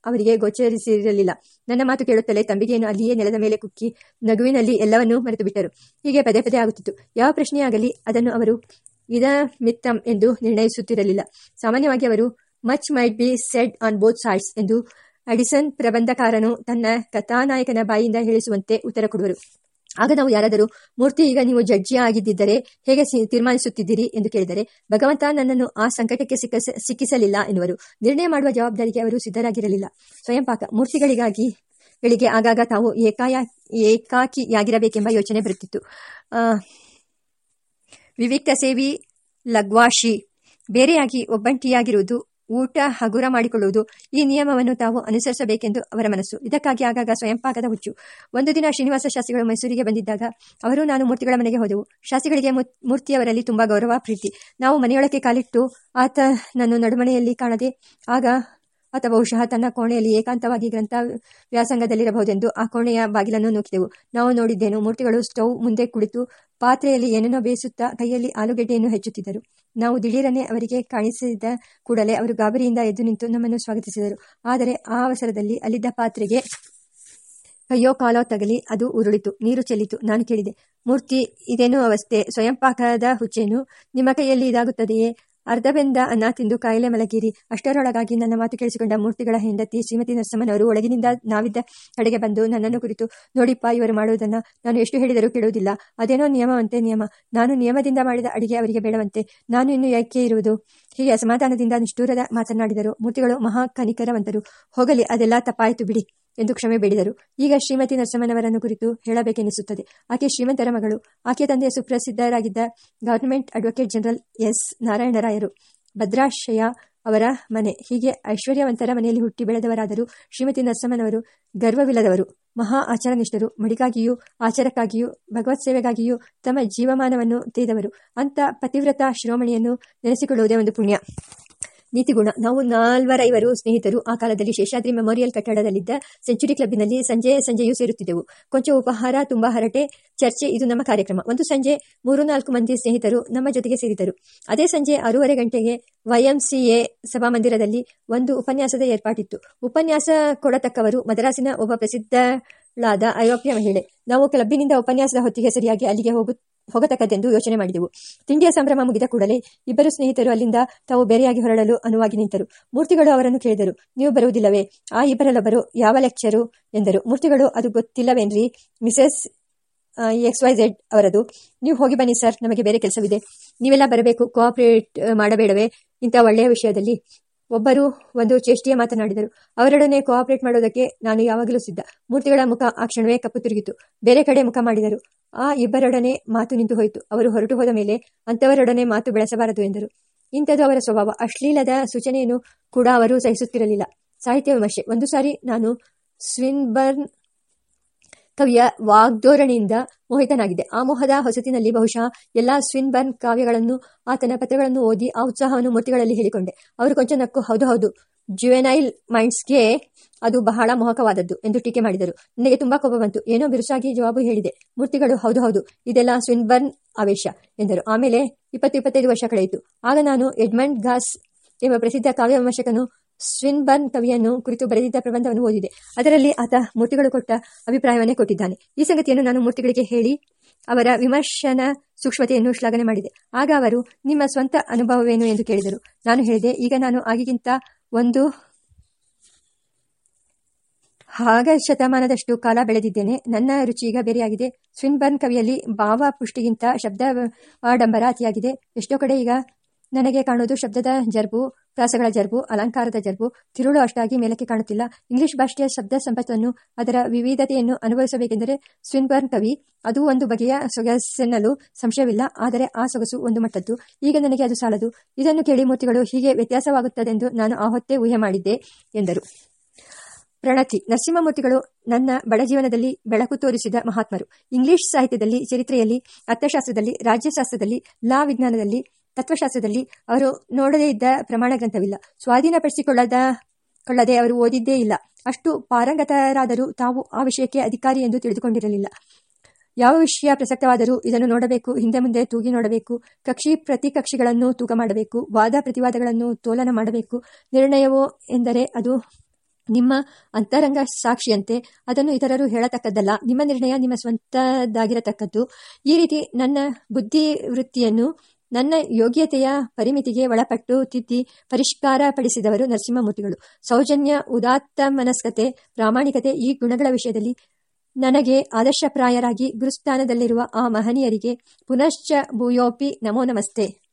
ಅವರಿಗೆ ಗೋಚರಿಸಿರಲಿಲ್ಲ. ನನ್ನ ಮಾತು ಕೇಳುತ್ತಲೇ ತಂಬಿಗೆಯನ್ನು ಅಲ್ಲಿಯೇ ನೆಲದ ಮೇಲೆ ಕುಕ್ಕಿ ನಗುವಿನಲ್ಲಿ ಎಲ್ಲವನ್ನೂ ಮರೆತು ಬಿಟ್ಟರು ಹೀಗೆ ಪದೇ ಪದೇ ಆಗುತ್ತಿತ್ತು. ಯಾವ ಪ್ರಶ್ನೆಯಾಗಲಿ ಅದನ್ನು ಅವರು ಇದ ಮಿತ್ತಂ ಎಂದು ನಿರ್ಣಯಿಸುತ್ತಿರಲಿಲ್ಲ. ಸಾಮಾನ್ಯವಾಗಿ ಅವರು much might be said on both sides ಎಂದು ಅಡಿಸನ್ ಪ್ರಬಂಧಕಾರನು ತನ್ನ ಕಥಾನಾಯಕನ ಬಾಯಿಯಿಂದ ಹೇಳಿಸುವಂತೆ ಉತ್ತರ ಕೊಡುವರು. ಆಗ ನಾವು ಯಾರಾದರೂ, ಮೂರ್ತಿ, ಈಗ ನೀವು ಜಡ್ಜಿ ಆಗಿದ್ದರೆ ಹೇಗೆ ತೀರ್ಮಾನಿಸುತ್ತಿದ್ದೀರಿ? ಎಂದು ಕೇಳಿದರೆ, ಭಗವಂತ ನನ್ನನ್ನು ಆ ಸಂಕಟಕ್ಕೆ ಸಿಕ್ಕ, ಸಿಕ್ಕಿಸಲಿಲ್ಲ ಎನ್ನುವರು. ನಿರ್ಣಯ ಮಾಡುವ ಜವಾಬ್ದಾರಿಗೆ ಅವರು ಸಿದ್ಧರಾಗಿರಲಿಲ್ಲ. ಸ್ವಯಂಪಾಕ, ಮೂರ್ತಿಗಳಿಗಾಗಿ, ಗಳಿಗೆ ಆಗಾಗ ತಾವು ಏಕಾಯ, ಏಕಾಕಿಯಾಗಿರಬೇಕೆಂಬ ಯೋಚನೆ ಬರುತ್ತಿತ್ತು. ವಿವಿಕ್ತ ಸೇವಿ ಲಗ್ವಾಶಿ, ಬೇರೆಯಾಗಿ ಒಬ್ಬಂಟಿಯಾಗಿರುವುದು ಊಟ ಹಗುರ ಮಾಡಿಕೊಳ್ಳುವುದು. ಈ ನಿಯಮವನ್ನು ತಾವು ಅನುಸರಿಸಬೇಕೆಂದು ಅವರ ಮನಸ್ಸು. ಇದಕ್ಕಾಗಿ ಆಗಾಗ ಸ್ವಯಂಪಾಕದ ಹುಚ್ಚು. ಒಂದು ದಿನ ಶ್ರೀನಿವಾಸ ಶಾಸ್ತ್ರಿಗಳು ಮೈಸೂರಿಗೆ ಬಂದಿದ್ದಾಗ ಅವರು ನಾನು ಮೂರ್ತಿಗಳ ಮನೆಗೆ ಹೋದೆವು. ಶಾಸ್ತ್ರಿಗಳಿಗೆ ಮೂರ್ತಿಯವರಲ್ಲಿ ತುಂಬಾ ಗೌರವ, ಪ್ರೀತಿ. ನಾವು ಮನೆಯೊಳಕ್ಕೆ ಕಾಲಿಟ್ಟು ಆತ ನನ್ನ ನಡುಮನೆಯಲ್ಲಿ ಕಾಣದೆ ಆಗ ಆತ ಬಹುಶಃ ತನ್ನ ಕೋಣೆಯಲ್ಲಿ ಏಕಾಂತವಾಗಿ ಗ್ರಂಥ ವ್ಯಾಸಂಗದಲ್ಲಿರಬಹುದೆಂದು ಆ ಕೋಣೆಯ ಬಾಗಿಲನ್ನು ನೂಕಿದೆವು. ನಾವು ನೋಡಿದ್ದೇನು, ಮೂರ್ತಿಗಳು ಸ್ಟೌವ್ ಮುಂದೆ ಕುಳಿತು ಪಾತ್ರೆಯಲ್ಲಿ ಏನೇನೋ ಬೇಯಿಸುತ್ತಾ ಕೈಯಲ್ಲಿ ಆಲೂಗೆಡ್ಡೆಯನ್ನು ಹೆಚ್ಚುತ್ತಿದ್ದರು. ನಾವು ದಿಢೀರನೆ ಅವರಿಗೆ ಕಾಣಿಸಿದ ಕೂಡಲೇ ಅವರು ಗಾಬರಿಯಿಂದ ಎದ್ದು ನಿಂತು ನಮ್ಮನ್ನು ಸ್ವಾಗತಿಸಿದರು. ಆದರೆ ಆ ಅವಸರದಲ್ಲಿ ಅಲ್ಲಿದ್ದ ಪಾತ್ರೆಗೆ ಕೈಯೋ ಕಾಲೋ ತಗಲಿ, ಅದು ಉರುಳಿತು, ನೀರು ಚೆಲ್ಲಿತು. ನಾನು ಕೇಳಿದೆ, ಮೂರ್ತಿ, ಇದೇನೋ ಅವಸ್ಥೆ, ಸ್ವಯಂಪಾಕದ ಹುಚ್ಚೇನು? ನಿಮ್ಮ ಕೈಯಲ್ಲಿ ಇದಾಗುತ್ತದೆಯೇ? ಅರ್ಧಬೆಂದ ಅನ್ನ ತಿಂದು ಕಾಯಿಲೆ ಮಲಗಿರಿ. ಅಷ್ಟರೊಳಗಾಗಿ ನನ್ನ ಮಾತು ಕೇಳಿಸಿಕೊಂಡ ಮೂರ್ತಿಗಳ ಹೆಂಡತಿ ಶ್ರೀಮತಿ ನರಸಮ್ಮನವರು ಒಳಗಿನಿಂದ ನಾವಿದ್ದ ಕಡೆಗೆ ಬಂದು ನನ್ನನ್ನು ಕುರಿತು, ನೋಡಿಪ್ಪ ಇವರು ಮಾಡುವುದನ್ನು ನಾನು ಎಷ್ಟು ಹೇಳಿದರೂ ಕೇಳುವುದಿಲ್ಲ. ಅದೇನೋ ನಿಯಮವಂತೆ ನಿಯಮ. ನಾನು ನಿಯಮದಿಂದ ಮಾಡಿದ ಅಡಿಗೆ ಅವರಿಗೆ ಬೇಡವಂತೆ. ನಾನು ಇನ್ನು ಯಾಕೆ ಇರುವುದು? ಹೀಗೆ ಅಸಮಾಧಾನದಿಂದ ನಿಷ್ಠೂರದ ಮಾತನಾಡಿದರು ಮೂರ್ತಿಗಳು ಮಹಾ ಕನಿಕರವಂತರು. ಹೋಗಲಿ, ಅದೆಲ್ಲ ತಪ್ಪಾಯಿತು ಬಿಡಿ. ಎಂದು ಕ್ಷಮೆ ಬೇಡಿದರು. ಈಗ ಶ್ರೀಮತಿ ನರಸಮ್ಮನವರನ್ನು ಕುರಿತು ಹೇಳಬೇಕೆನಿಸುತ್ತದೆ. ಆಕೆ ಶ್ರೀಮಂತರ ಮಗಳು. ಆಕೆ ತಂದೆ ಸುಪ್ರಸಿದ್ಧರಾಗಿದ್ದ ಗವರ್ನಮೆಂಟ್ ಅಡ್ವೊಕೇಟ್ ಜನರಲ್ ಎಸ್. ನಾರಾಯಣರಾಯರು. ಭದ್ರಾಶಯ ಅವರ ಮನೆ. ಹೀಗೆ ಐಶ್ವರ್ಯವಂತರ ಮನೆಯಲ್ಲಿ ಹುಟ್ಟಿ ಬೆಳೆದವರಾದರೂ ಶ್ರೀಮತಿ ನರಸಮ್ಮನವರು ಗರ್ವವಿಲ್ಲದವರು. ಮಹಾ ಆಚಾರನಿಷ್ಠರು ಮಡಿಗಾಗಿಯೂ ಆಚಾರಕ್ಕಾಗಿಯೂ, ಭಗವತ್ ಸೇವೆಗಾಗಿಯೂ ತಮ್ಮ ಜೀವಮಾನವನ್ನು ತೇದವರು ಅಂತ ಪತಿವ್ರತ ಶಿರೋಮಣಿಯನ್ನು ನೆನೆಸಿಕೊಳ್ಳುವುದೇ ಒಂದು ಪುಣ್ಯ. ನೀತಿಗುಣ. ನಾವು ನಾಲ್ವರೈವರು ಸ್ನೇಹಿತರು. ಆ ಕಾಲದಲ್ಲಿ ಶೇಷಾದ್ರಿ ಮೆಮೋರಿಯಲ್ ಕಟ್ಟಡದಲ್ಲಿದ್ದ ಸೆಂಚುರಿ ಕ್ಲಬ್ನಲ್ಲಿ ಸಂಜೆ ಸಂಜೆಯೂ ಸೇರುತ್ತಿದ್ದೆವು. ಕೊಂಚ ಉಪಹಾರ, ತುಂಬಾ ಹರಟೆ, ಚರ್ಚೆ, ಇದು ನಮ್ಮ ಕಾರ್ಯಕ್ರಮ. ಒಂದು ಸಂಜೆ ಮೂರು ನಾಲ್ಕು ಮಂದಿ ಸ್ನೇಹಿತರು ನಮ್ಮ ಜೊತೆಗೆ ಸೇರಿದರು ಅದೇ ಸಂಜೆ ಆರೂವರೆ ಗಂಟೆಗೆ ವೈಎಂಸಿಎ ಸಭಾಮಂದಿರದಲ್ಲಿ ಒಂದು ಉಪನ್ಯಾಸದ ಏರ್ಪಾಟಿತ್ತು. ಉಪನ್ಯಾಸ ಕೊಡತಕ್ಕವರು ಮದ್ರಾಸಿನ ಒಬ್ಬ ಪ್ರಸಿದ್ಧಳಾದ ಐರೋಪ್ಯ ಮಹಿಳೆ. ನಾವು ಕ್ಲಬ್ಬಿನಿಂದ ಉಪನ್ಯಾಸದ ಹೊತ್ತಿಗೆ ಸರಿಯಾಗಿ ಅಲ್ಲಿಗೆ ಹೋಗು, ಹೋಗತಕ್ಕದ್ದೆಂದು ಯೋಚನೆ ಮಾಡಿದೆವು. ತಿಂಡಿಯ ಸಂಭ್ರಮ ಮುಗಿದ ಕೂಡಲೇ ಇಬ್ಬರು ಸ್ನೇಹಿತರು ಅಲ್ಲಿಂದ ತಾವು ಬೇರೆಯಾಗಿ ಹೊರಡಲು ಅನುವಾಗಿ ನಿಂತರು. ಮೂರ್ತಿಗಳು ಅವರನ್ನು ಕೇಳಿದರು. ನೀವು ಬರುವುದಿಲ್ಲವೇ? ಆ ಇಬ್ಬರಲ್ಲೊಬ್ಬರು ಯಾವ ಲೆಕ್ಚರು? ಎಂದರು. ಮೂರ್ತಿಗಳು, ಅದು ಗೊತ್ತಿಲ್ಲವೇನ್ರಿ? ಮಿಸೆಸ್ ಎಕ್ಸ್ ವೈ ಝೆಡ್ ಅವರದು. ನೀವು ಹೋಗಿ ಬನ್ನಿ ಸರ್. ನಮಗೆ ಬೇರೆ ಕೆಲಸವಿದೆ. ನೀವೆಲ್ಲ ಬರಬೇಕು. ಕೋಆಪರೇಟ್ ಮಾಡಬೇಡವೇ? ಇಂಥ ಒಳ್ಳೆಯ ವಿಷಯದಲ್ಲಿ. ಒಬ್ಬರು ಒಂದು ಚೇಷ್ಟಿಯ ಮಾತನಾಡಿದರು. ಅವರೊಡನೆ ಕೋಆಪರೇಟ್ ಮಾಡೋದಕ್ಕೆ ನಾನು ಯಾವಾಗಲೂ ಸಿದ್ಧ. ಮೂರ್ತಿಗಳ ಮುಖ ಆ ಕ್ಷಣವೇ ಕಪ್ಪು ತಿರುಗಿತು. ಬೇರೆ ಕಡೆ ಮುಖ ಮಾಡಿದರು. ಆ ಇಬ್ಬರೊಡನೆ ಮಾತು ನಿಂತು ಹೋಯಿತು. ಅವರು ಹೊರಟು ಹೋದ ಮೇಲೆ ಅಂಥವರೊಡನೆ ಮಾತು ಬೆಳೆಸಬಾರದು ಎಂದರು. ಇಂಥದ್ದು ಅವರ ಸ್ವಭಾವ. ಅಶ್ಲೀಲದ ಸೂಚನೆಯನ್ನು ಕೂಡ ಅವರು ಸಹಿಸುತ್ತಿರಲಿಲ್ಲ. ಸಾಹಿತ್ಯ ವಿಮರ್ಶೆ. ಒಂದು ಸಾರಿ ನಾನು ಸ್ವಿನ್ಬರ್ನ್ ಕವಿಯ ವಾಗ್ಧೋರಣೆಯಿಂದ ಮೋಹಿತನಾಗಿದೆ. ಆ ಮೋಹದ ಹೊಸತಿನಲ್ಲಿ ಬಹುಶಃ ಎಲ್ಲಾ ಸ್ವಿನ್ಬರ್ನ್ ಕಾವ್ಯಗಳನ್ನು, ಆತನ ಪತ್ರಗಳನ್ನು ಓದಿ ಆ ಉತ್ಸಾಹವನ್ನು ಮೂರ್ತಿಗಳಲ್ಲಿ ಹೇಳಿಕೊಂಡೆ. ಅವರು ಕೊಂಚ ನಕ್ಕು, ಹೌದು ಹೌದು, ಜುವೆನೈಲ್ ಮೈಂಡ್ಸ್ಗೆ ಅದು ಬಹಳ ಮೋಹಕವಾದದ್ದು ಎಂದು ಟೀಕೆ ಮಾಡಿದರು. ನನಗೆ ತುಂಬಾ ಕೋಪ ಬಂತು. ಏನೋ ಬಿರುಸಾಗಿ ಜವಾಬು ಹೇಳಿದೆ. ಮೂರ್ತಿಗಳು, ಹೌದು ಹೌದು, ಇದೆಲ್ಲ ಸ್ವಿನ್ಬರ್ನ್ ಆವೇಶ ಎಂದರು. ಆಮೇಲೆ ಇಪ್ಪತ್ತು, ಇಪ್ಪತ್ತೈದು ವರ್ಷ ಕಳೆಯಿತು. ಆಗ ನಾನು ಎಡ್ಮಂಡ್ ಘಾಸ್ ಎಂಬ ಪ್ರಸಿದ್ಧ ಕಾವ್ಯ ವಿಮರ್ಶಕನು ಸ್ವಿನ್ಬರ್ನ್ ಕವಿಯನ್ನು ಕುರಿತು ಬರೆದಿದ್ದ ಪ್ರಬಂಧವನ್ನು ಓದಿದೆ. ಅದರಲ್ಲಿ ಆತ ಮೂರ್ತಿಗಳು ಕೊಟ್ಟ ಅಭಿಪ್ರಾಯವನ್ನೇ ಕೊಟ್ಟಿದ್ದಾನೆ. ಈ ಸಂಗತಿಯನ್ನು ನಾನು ಮೂರ್ತಿಗಳಿಗೆ ಹೇಳಿ ಅವರ ವಿಮರ್ಶನ ಸೂಕ್ಷ್ಮತೆಯನ್ನು ಶ್ಲಾಘನೆ ಮಾಡಿದೆ. ಆಗ ಅವರು, ನಿಮ್ಮ ಸ್ವಂತ ಅನುಭವವೇನು ಎಂದು ಕೇಳಿದರು. ನಾನು ಹೇಳಿದೆ, ಈಗ ನಾನು ಆಗಿಗಿಂತ ಒಂದು ಹಾಗ ಶತಮಾನದಷ್ಟು ಕಾಲ ಬೆಳೆದಿದ್ದೇನೆ. ನನ್ನ ರುಚಿ ಈಗ ಬೇರೆಯಾಗಿದೆ. ಸ್ವಿನ್ಬರ್ನ್ ಕವಿಯಲ್ಲಿ ಭಾವ ಪುಷ್ಟಿಗಿಂತ ಶಬ್ದ ಆಡಂಬರ ಅತಿಯಾಗಿದೆ. ಎಷ್ಟೋ ಕಡೆ ಈಗ ನನಗೆ ಕಾಣುವುದು ಶಬ್ದದ ಜರ್ಬು. ಪ್ರಾಸಗಳ ಜರ್ಬು, ಅಲಂಕಾರದ ಜರ್ಬು, ತಿರುಳು ಅಷ್ಟಾಗಿ ಮೇಲಕ್ಕೆ ಕಾಣುತ್ತಿಲ್ಲ. ಇಂಗ್ಲಿಷ್ ಭಾಷೆಯ ಶಬ್ದ ಸಂಪತ್ತನ್ನು ಅದರ ವಿವಿಧತೆಯನ್ನು ಅನುಭವಿಸಬೇಕೆಂದರೆ ಸ್ವಿನ್ಬರ್ನ್ ಕವಿ, ಅದು ಒಂದು ಬಗೆಯ ಸೊಗಸೆನ್ನಲು ಸಂಶಯವಿಲ್ಲ, ಆದರೆ ಆ ಸೊಗಸು ಒಂದು ಮಟ್ಟದ್ದು. ಈಗ ನನಗೆ ಅದು ಸಾಲದು. ಇದನ್ನು ಕೇಳಿ ಮೂರ್ತಿಗಳು ಹೀಗೆ ವ್ಯತ್ಯಾಸವಾಗುತ್ತದೆಂದು ನಾನು ಆ ಹೊತ್ತೇ ಊಹೆ ಮಾಡಿದ್ದೆ, ಎಂದರು. ಪ್ರಣತಿ ನರಸಿಂಹಮೂರ್ತಿಗಳು ನನ್ನ ಬಡ ಜೀವನದಲ್ಲಿ ಬೆಳಕು ತೋರಿಸಿದ ಮಹಾತ್ಮರು. ಇಂಗ್ಲಿಷ್ ಸಾಹಿತ್ಯದಲ್ಲಿ, ಚರಿತ್ರೆಯಲ್ಲಿ, ಅರ್ಥಶಾಸ್ತ್ರದಲ್ಲಿ, ರಾಜ್ಯಶಾಸ್ತ್ರದಲ್ಲಿ, ಲಾ ವಿಜ್ಞಾನದಲ್ಲಿ ತತ್ವಶಾಸ್ತ್ರದಲ್ಲಿ ಅವರು ನೋಡದೇ ಇದ್ದ ಪ್ರಮಾಣ ಗ್ರಂಥವಿಲ್ಲ ಸ್ವಾಧೀನಪಡಿಸಿಕೊಳ್ಳದ, ಕೊಳ್ಳದೆ ಅವರು ಓದಿದ್ದೇ ಇಲ್ಲ. ಅಷ್ಟು ಪಾರಂಗತರಾದರೂ ತಾವು ಆ ವಿಷಯಕ್ಕೆ ಅಧಿಕಾರಿ ಎಂದು ತಿಳಿದುಕೊಂಡಿರಲಿಲ್ಲ. ಯಾವ ವಿಷಯ ಪ್ರಸಕ್ತವಾದರೂ ಇದನ್ನು ನೋಡಬೇಕು, ಹಿಂದೆ ಮುಂದೆ ತೂಗಿ ನೋಡಬೇಕು, ಕಕ್ಷಿ ಪ್ರತಿಕಕ್ಷಿಗಳನ್ನು ತೂಕ ಮಾಡಬೇಕು, ವಾದ ಪ್ರತಿವಾದಗಳನ್ನು ತೋಲನ ಮಾಡಬೇಕು, ನಿರ್ಣಯವೋ ಎಂದರೆ ಅದು ನಿಮ್ಮ ಅಂತರಂಗ ಸಾಕ್ಷಿಯಂತೆ ಅದನ್ನು ಇತರರು ಹೇಳತಕ್ಕದ್ದಲ್ಲ. ನಿಮ್ಮ ನಿರ್ಣಯ ನಿಮ್ಮ ಸ್ವಂತದಾಗಿರತಕ್ಕದ್ದು ಈ ರೀತಿ ನನ್ನ ಬುದ್ಧಿವೃತ್ತಿಯನ್ನು ನನ್ನ ಯೋಗ್ಯತೆಯ ಪರಿಮಿತಿಗೆ ಒಳಪಟ್ಟು ತಿದ್ದಿ ಪರಿಷ್ಕಾರ ಪಡಿಸಿದವರು ನರಸಿಂಹಮೂರ್ತಿಗಳು. ಸೌಜನ್ಯ, ಉದಾತ್ತ ಮನಸ್ಕತೆ, ಪ್ರಾಮಾಣಿಕತೆ ಈ ಗುಣಗಳ ವಿಷಯದಲ್ಲಿ ನನಗೆ ಆದರ್ಶಪ್ರಾಯರಾಗಿ ಗುರುಸ್ಥಾನದಲ್ಲಿರುವ ಆ ಮಹನೀಯರಿಗೆ ಪುನಶ್ಚ ಭೂಯೋಪಿ ನಮೋ ನಮಸ್ತೆ.